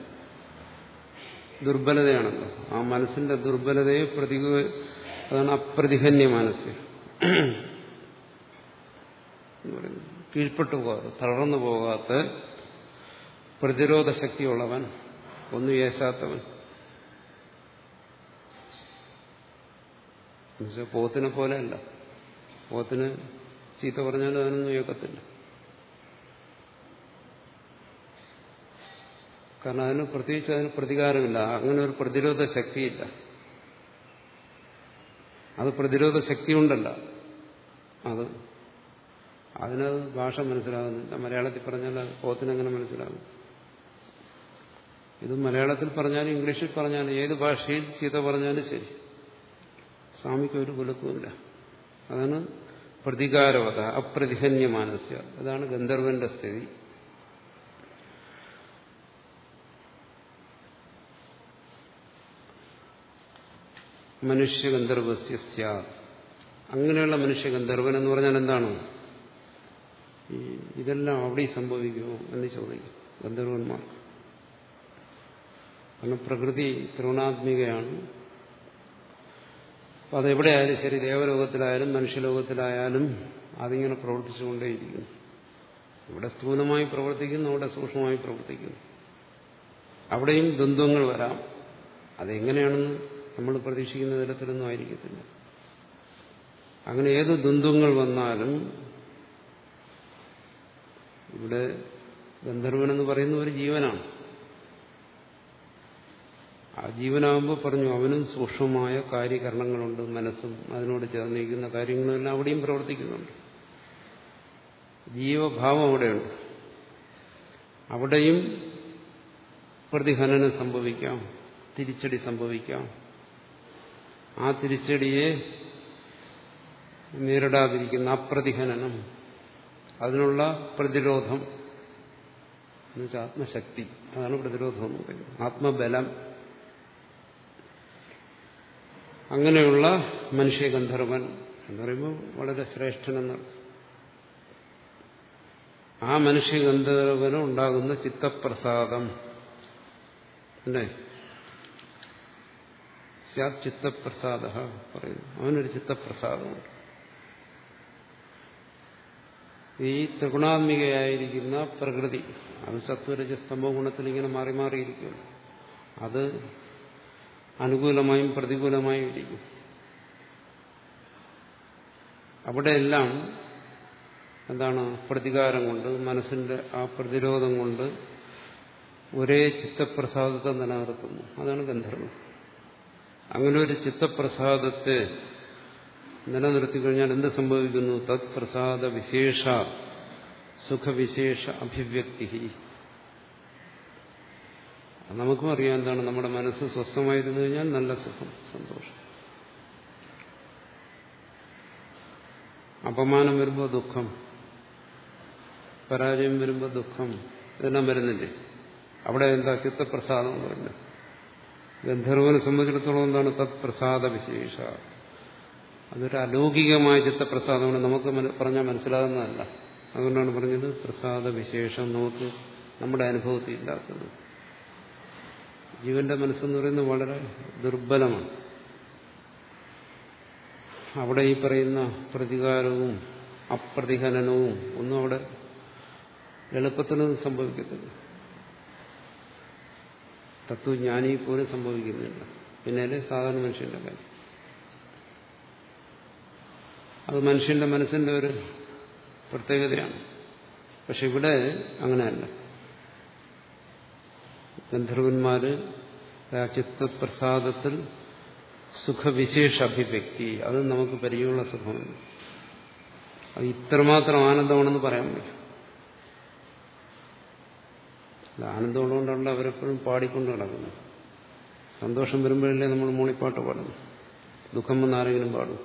ദുർബലതയാണല്ലോ. ആ മനസ്സിന്റെ ദുർബലതയെ പ്രതി അതാണ് അപ്രതിഹന്യ മനസ്സ് കീഴ്പ്പെട്ടു പോകാതെ തളർന്നു പോകാത്ത പ്രതിരോധ ശക്തിയുള്ളവൻ ഒന്നും ഏശാത്തവൻ. പോത്തിനെ പോലെയല്ല പോത്തിന് ചീത്ത പറഞ്ഞാലും അതിനൊന്നും ഏക്കത്തില്ല കാരണം അതിന് പ്രത്യേകിച്ച് അതിന് പ്രതികാരമില്ല. അങ്ങനെ ഒരു പ്രതിരോധ ശക്തിയില്ല. അത് പ്രതിരോധ ശക്തി ഉണ്ടല്ല അത് അതിനത് ഭാഷ മനസ്സിലാകുന്നില്ല മലയാളത്തിൽ പറഞ്ഞാൽ കോത്തിനെങ്ങനെ മനസ്സിലാകും ഇത് മലയാളത്തിൽ പറഞ്ഞാലും ഇംഗ്ലീഷിൽ പറഞ്ഞാലും ഏത് ഭാഷയിൽ ചീത്ത പറഞ്ഞാലും ശരി. സ്വാമിക്ക് ഒരു കുലക്കുമില്ല അതാണ് പ്രതികാരവത അപ്രതിഹന്യമാനസ്യ. അതാണ് ഗന്ധർവന്റെ സ്ഥിതി. മനുഷ്യഗന്ധർവസ്യ അങ്ങനെയുള്ള മനുഷ്യഗന്ധർവൻ എന്ന് പറഞ്ഞാൽ എന്താണ്? ഇതെല്ലാം അവിടെ സംഭവിക്കുമോ എന്ന് ചോദിക്കും ഗന്ധർവന്മാർ. കാരണം പ്രകൃതി ത്രിഗുണാത്മികയാണ് അതെവിടെയായാലും ശരി ദേവലോകത്തിലായാലും മനുഷ്യലോകത്തിലായാലും അതിങ്ങനെ പ്രവർത്തിച്ചുകൊണ്ടേയിരിക്കുന്നു. ഇവിടെ സ്ഥൂലമായി പ്രവർത്തിക്കുന്നു അവിടെ സൂക്ഷ്മമായി പ്രവർത്തിക്കുന്നു. അവിടെയും ദ്വന്ദ്ങ്ങൾ വരാം. അതെങ്ങനെയാണെന്ന് നമ്മൾ പ്രതീക്ഷിക്കുന്ന തരത്തിലൊന്നും ആയിരിക്കത്തില്ല. അങ്ങനെ ഏത് ദ്വന്ദ്ങ്ങൾ വന്നാലും ഇവിടെ ഗന്ധർവൻ എന്ന് പറയുന്ന ഒരു ജീവനാണ്. ആ ജീവനാകുമ്പോൾ പറഞ്ഞു അവനും സൂക്ഷ്മമായ കാര്യകരണങ്ങളുണ്ട് മനസ്സും അതിനോട് ചേർന്നിരിക്കുന്ന കാര്യങ്ങളെല്ലാം അവിടെയും പ്രവർത്തിക്കുന്നുണ്ട്. ജീവഭാവം അവിടെയുണ്ട്. അവിടെയും പ്രതിഹനനം സംഭവിക്കാം തിരിച്ചടി സംഭവിക്കാം. ആ തിരിച്ചടിയെ നേരിടാതിരിക്കുന്ന അപ്രതിഹനനം അതിനുള്ള പ്രതിരോധം എന്നുവെച്ചാൽ ആത്മശക്തി. അതാണ് പ്രതിരോധം എന്ന് പറയുന്നത്. ആത്മബലം അങ്ങനെയുള്ള മനുഷ്യ ഗന്ധർവൻ എന്ന് പറയുമ്പോൾ വളരെ ശ്രേഷ്ഠനെന്ന് ആ മനുഷ്യ ഗന്ധർവന് ഉണ്ടാകുന്ന ചിത്തപ്രസാദം. അല്ലേ? ചിത്തപ്രസാദ പറയുന്നു. അവനൊരു ചിത്തപ്രസാദമുണ്ട്. ഈ ത്രിഗുണാത്മികയായിരിക്കുന്ന പ്രകൃതി അത് സത്വരജ സ്തംഭ ഗുണത്തിൽ ഇങ്ങനെ മാറി മാറിയിരിക്കുന്നു. അത് അനുകൂലമായും പ്രതികൂലമായും ഇരിക്കും. അവിടെയെല്ലാം എന്താണ് പ്രതികാരം കൊണ്ട് മനസ്സിന്റെ ആ പ്രതിരോധം കൊണ്ട് ഒരേ ചിത്തപ്രസാദത്തെ നിലനിർത്തുന്നു. അതാണ് ഗന്ധർവം അങ്ങനെ ഒരു ചിത്തപ്രസാദത്തെ നിലനിർത്തി കഴിഞ്ഞാൽ എന്ത് സംഭവിക്കുന്നു? തത്പ്രസാദ വിശേഷ സുഖവിശേഷ അഭിവ്യക്തി നമുക്കും അറിയാം എന്താണ് നമ്മുടെ മനസ്സ് സ്വസ്ഥമായിരുന്നു കഴിഞ്ഞാൽ നല്ല സുഖം സന്തോഷം. അപമാനം വരുമ്പോൾ ദുഃഖം പരാജയം വരുമ്പോൾ ദുഃഖം ഇതെല്ലാം വരുന്നില്ലേ? അവിടെ എന്താ ചിത്തപ്രസാദം എന്ന് ഗന്ധർവനെ സംബന്ധിച്ചിടത്തോളം എന്താണ് തത്പ്രസാദ വിശേഷ അതൊരു അലൗകികമായ ചിത്തപ്രസാദമാണ്. നമുക്ക് പറഞ്ഞാൽ മനസ്സിലാകുന്നതല്ല. അതുകൊണ്ടാണ് പറഞ്ഞത് പ്രസാദ വിശേഷം നമുക്ക് നമ്മുടെ അനുഭവത്തിൽ ഇല്ലാത്തത്. ജീവന്റെ മനസ്സെന്ന് പറയുന്നത് വളരെ ദുർബലമാണ്. അവിടെ ഈ പറയുന്ന പ്രതികാരവും അപ്രതിഹനനവും ഒന്നും അവിടെ എളുപ്പത്തിനൊന്നും സംഭവിക്കത്തില്ല. തത്വജ്ഞാനി പോലും സംഭവിക്കുന്നില്ല. പിന്നെ സാധാരണ മനുഷ്യന്റെ കാര്യം. അത് മനുഷ്യന്റെ മനസ്സിന്റെ ഒരു പ്രത്യേകതയാണ്. പക്ഷെ ഇവിടെ അങ്ങനെയല്ല. ഗന്ധർവന്മാര് ചിത്തപ്രസാദത്തിൽ സുഖവിശേഷ അഭിവ്യക്തി അത് നമുക്ക് പരിചയമുള്ള സുഖമാണ് അത് ഇത്രമാത്രം ആനന്ദമാണെന്ന് പറയാൻ പറ്റും ആനന്ദമുള്ളതുകൊണ്ടാണല്ലോ അവരെപ്പോഴും പാടിക്കൊണ്ട് നടക്കുന്നത്. സന്തോഷം വരുമ്പോഴല്ലേ നമ്മൾ മൂളിപ്പാട്ട് പാടുന്നു ദുഃഖം വന്നാരെങ്കിലും പാടും.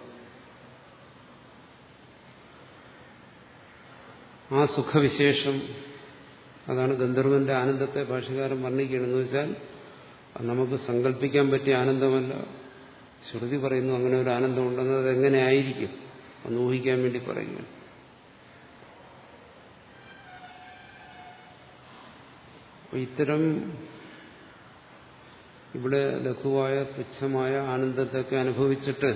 ആ സുഖവിശേഷം അതാണ് ഗന്ധർവന്റെ ആനന്ദത്തെ ഭാഷകാരൻ വർണിക്കണമെന്ന് വെച്ചാൽ നമുക്ക് സങ്കല്പിക്കാൻ പറ്റിയ ആനന്ദമല്ല. ശ്രുതി പറയുന്നു അങ്ങനെ ഒരു ആനന്ദമുണ്ടെന്ന് അത് എങ്ങനെ ആയിരിക്കും? ഒന്ന് ഊഹിക്കാൻ വേണ്ടി പറയുകയാണ് ഇത്തരം ഇവിടെ ലഘുവായ തുച്ഛമായ ആനന്ദത്തൊക്കെ അനുഭവിച്ചിട്ട്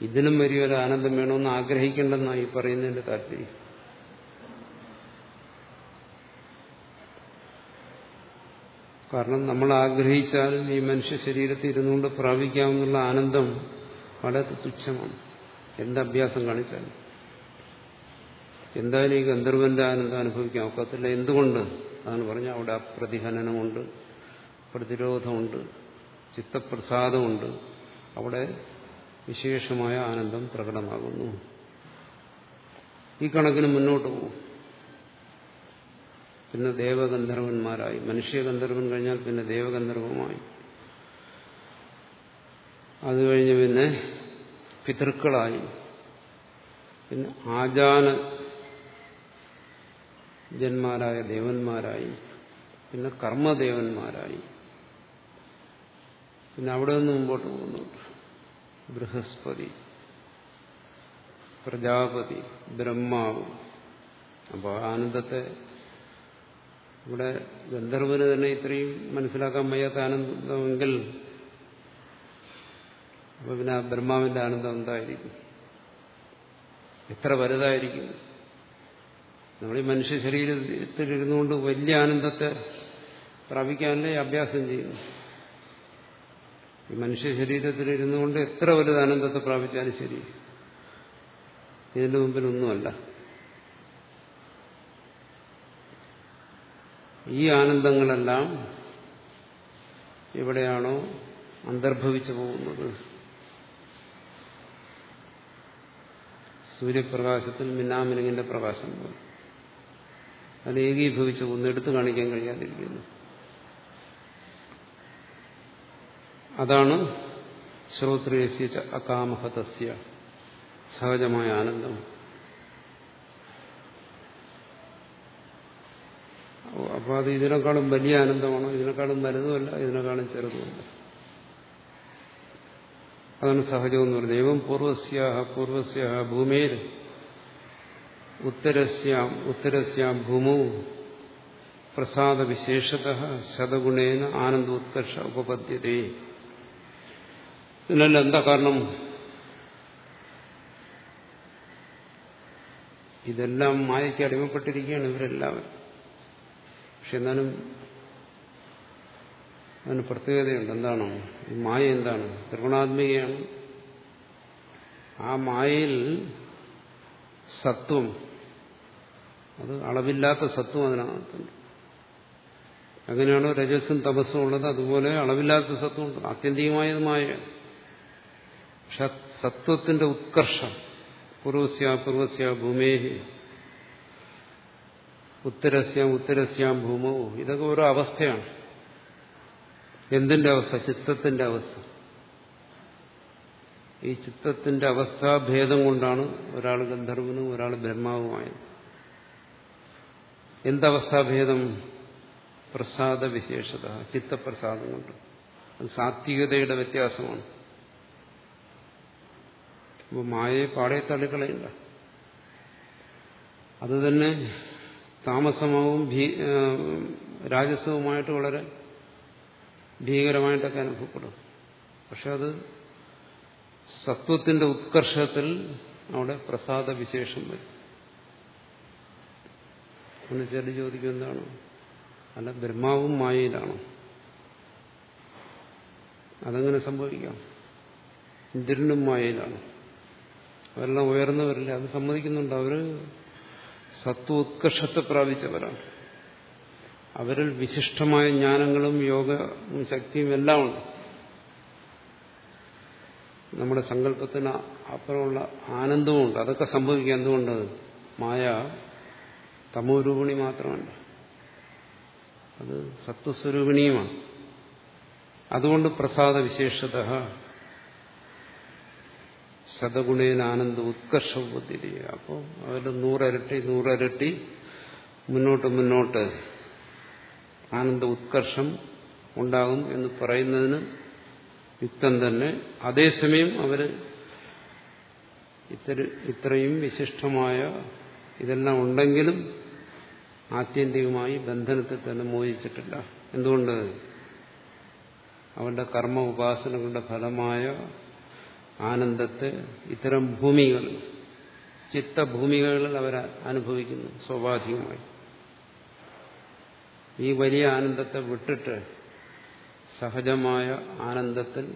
ഇതിനും വലിയൊരു ആനന്ദം വേണമെന്ന് ആഗ്രഹിക്കേണ്ടെന്നാണ് ഈ പറയുന്നതിന്റെ താല്പര്യം. കാരണം നമ്മൾ ആഗ്രഹിച്ചാലും ഈ മനുഷ്യ ശരീരത്തിൽ ഇരുന്നുകൊണ്ട് പ്രാപിക്കാമെന്നുള്ള ആനന്ദം വളരെ തുച്ഛമാണ്. എന്തഭ്യാസം കാണിച്ചാലും. എന്തായാലും ഈ ഗന്ധർവന്റെ ആനന്ദം അനുഭവിക്കാൻ ഒക്കത്തില്ല. എന്തുകൊണ്ട്? അതാണ് പറഞ്ഞാൽ അവിടെ അപ്രതിഹനനമുണ്ട് പ്രതിരോധമുണ്ട് ചിത്തപ്രസാദമുണ്ട്. അവിടെ വിശേഷമായ ആനന്ദം പ്രകടമാകുന്നു. ഈ കണക്കിന് മുന്നോട്ട് പോകും പിന്നെ ദേവഗന്ധർവന്മാരായി. മനുഷ്യഗന്ധർവൻ കഴിഞ്ഞാൽ പിന്നെ ദേവഗന്ധർവമായി അത് കഴിഞ്ഞ് പിന്നെ പിതൃക്കളായി. പിന്നെ ആചാന ജന്മാരായ ദേവന്മാരായി. പിന്നെ കർമ്മദേവന്മാരായി. പിന്നെ അവിടെ നിന്ന് മുമ്പോട്ട് പോകുന്നുണ്ട് ബൃഹസ്പതി പ്രജാപതി ബ്രഹ്മാവ്. അപ്പോൾ ആനന്ദത്തെ ഇവിടെ ഗന്ധർവന് തന്നെ ഇത്രയും മനസ്സിലാക്കാൻ വയ്യാത്ത ആനന്ദമെങ്കിൽ അപ്പൊ പിന്നെ ആ ബ്രഹ്മാവിന്റെ ആനന്ദം എന്തായിരിക്കും? എത്ര വലുതായിരിക്കും? നമ്മൾ ഈ മനുഷ്യ ശരീരത്തിലിരുന്നുകൊണ്ട് വലിയ ആനന്ദത്തെ പ്രാപിക്കാനല്ലേ അഭ്യാസം ചെയ്യുന്നു? ഈ മനുഷ്യ ശരീരത്തിലിരുന്നുകൊണ്ട് എത്ര വലുത് ആനന്ദത്തെ പ്രാപിച്ചാലും ശരി. ഇതിന്റെ മുമ്പിൽ ഒന്നുമല്ല ഈ ആനന്ദങ്ങളെല്ലാം എവിടെയാണോ അന്തർഭവിച്ചു പോകുന്നത്. സൂര്യപ്രകാശത്തിൽ മിന്നാമിനുങ്ങിന്റെ പ്രകാശം പോലെ. അത് ഏകീഭവിച്ചു പോകുന്നു. എടുത്തു കാണിക്കാൻ കഴിയാതിരിക്കുന്നു. അതാണ് ശ്രോത്രിയസ്യ അകാമഹതസ്യ സഹജമായ ആനന്ദം. അപ്പോൾ അത് ഇതിനേക്കാളും വലിയ ആനന്ദമാണ്? ഇതിനേക്കാളും വലുതുമല്ല ഇതിനേക്കാളും ചെറുതുമല്ല. അതാണ് സഹജം എന്ന് പറയുന്നത്. ദൈവം പൂർവസ്യാഹ പൂർവസ്യാഹ ഭൂമിയിൽ ഉത്തരസ്യാം ഉത്തരസ്യാം ഭൂമൗ പ്രസാദവിശേഷത ശതഗുണേന ആനന്ദോത്കർഷ ഉപപദ്ധ്യതേ. ഇതിനെല്ലാം എന്താ കാരണം? ഇതെല്ലാം മായയ്ക്ക് അടിമപ്പെട്ടിരിക്കുകയാണ് ഇവരെല്ലാവരും. പക്ഷെ എന്നാലും അതിന് പ്രത്യേകതയുണ്ട്. എന്താണ്? ഈ മായ എന്താണ്? ത്രിഗുണാത്മികയാണ്. ആ മായയിൽ സത്വം. അത് അളവില്ലാത്ത സത്വം അതിനകത്തുണ്ട്. അങ്ങനെയാണ് രജസ്സും തപസ്സും ഉള്ളത് അതുപോലെ അളവില്ലാത്ത സത്വം ഉണ്ട്. ആത്യന്തികമായത് മായയാണ് പക്ഷെ സത്വത്തിന്റെ ഉത്കർഷം പൂർവസ്യ പൂർവസ്യ ഭൂമേഹി ഉത്തരസ്യാം ഉത്തരസ്യാം ഭൂമോ ഇതൊക്കെ ഓരോ അവസ്ഥയാണ്. എന്തിന്റെ അവസ്ഥ? ചിത്തത്തിന്റെ അവസ്ഥ. ഈ ചിത്തത്തിന്റെ അവസ്ഥാഭേദം കൊണ്ടാണ് ഒരാൾ ഗന്ധർവനും ഒരാൾ ബ്രഹ്മാവുമായത്. എന്തവസ്ഥാഭേദം? പ്രസാദ വിശേഷത ചിത്തപ്രസാദം കൊണ്ട്. അത് സാത്വികതയുടെ വ്യത്യാസമാണ്. അപ്പോൾ മായയെ പാടെ തള്ളിക്കളയില്ല അത് തന്നെ താമസമാവും രാജസവുമായിട്ട് വളരെ ഭീകരമായിട്ടൊക്കെ അനുഭവപ്പെടും. പക്ഷെ അത് സത്വത്തിന്റെ ഉത്കർഷത്തിൽ അവിടെ പ്രസാദ വിശേഷം വരും. ഒന്ന് ചെല്ലി ചോദിക്കും എന്താണ്? അല്ല ബ്രഹ്മാവും മായയിലാണോ? അതങ്ങനെ സംഭവിക്കാം? ഇന്ദ്രനും മായയിലാണ്. അവരെല്ലാം ഉയർന്നവരില്ല? അത് സമ്മതിക്കുന്നുണ്ട്. അവർ സത്വോത്കർഷത്തെ പ്രാപിച്ചവരാണ് അവരിൽ വിശിഷ്ടമായ ജ്ഞാനങ്ങളും യോഗ ശക്തിയും എല്ലാം ഉണ്ട് നമ്മുടെ സങ്കല്പത്തിന് അപ്പുറമുള്ള ആനന്ദവുമുണ്ട്. അതൊക്കെ സംഭവിക്കുക എന്തുകൊണ്ട്? മായ തമോരൂപിണി മാത്രമല്ല. അത് സത്വസ്വരൂപിണിയുമാണ്. അതുകൊണ്ട് പ്രസാദ വിശേഷത ശതഗുണേന ആനന്ദ ഉത്കർഷ ബുദ്ധി അപ്പോൾ അവർ നൂറരട്ടി നൂറരട്ടി മുന്നോട്ട് മുന്നോട്ട് ആനന്ദ ഉത്കർഷം ഉണ്ടാകും എന്ന് പറയുന്നതിന് യുക്തം തന്നെ. അതേസമയം അവർ ഇത്ര ഇത്രയും വിശിഷ്ടമായ ഇതെല്ലാം ഉണ്ടെങ്കിലും ആത്യന്തികമായി ബന്ധനത്തിൽ തന്നെ മോചിച്ചിട്ടില്ല. എന്തുകൊണ്ട്? അവരുടെ കർമ്മ ഉപാസനകളുടെ ഫലമായ ആനന്ദത്തെ ഇത്തരം ഭൂമികൾ ചിത്തഭൂമികളിൽ അവർ അനുഭവിക്കുന്നു സ്വാഭാവികമായി. ഈ വലിയ ആനന്ദത്തെ വിട്ടിട്ട് സഹജമായ ആനന്ദത്തിൽ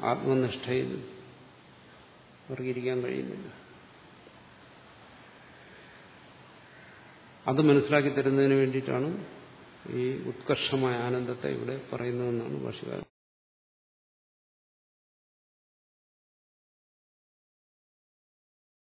ആത്മനിഷ്ഠയിൽ അവർക്കിരിക്കാൻ കഴിയുന്നില്ല. അത് മനസ്സിലാക്കി തരുന്നതിന് വേണ്ടിയിട്ടാണ് ഈ ഉത്കർഷമായ ആനന്ദത്തെ ഇവിടെ പറയുന്നതെന്നാണ് ഭാഷകാരൻ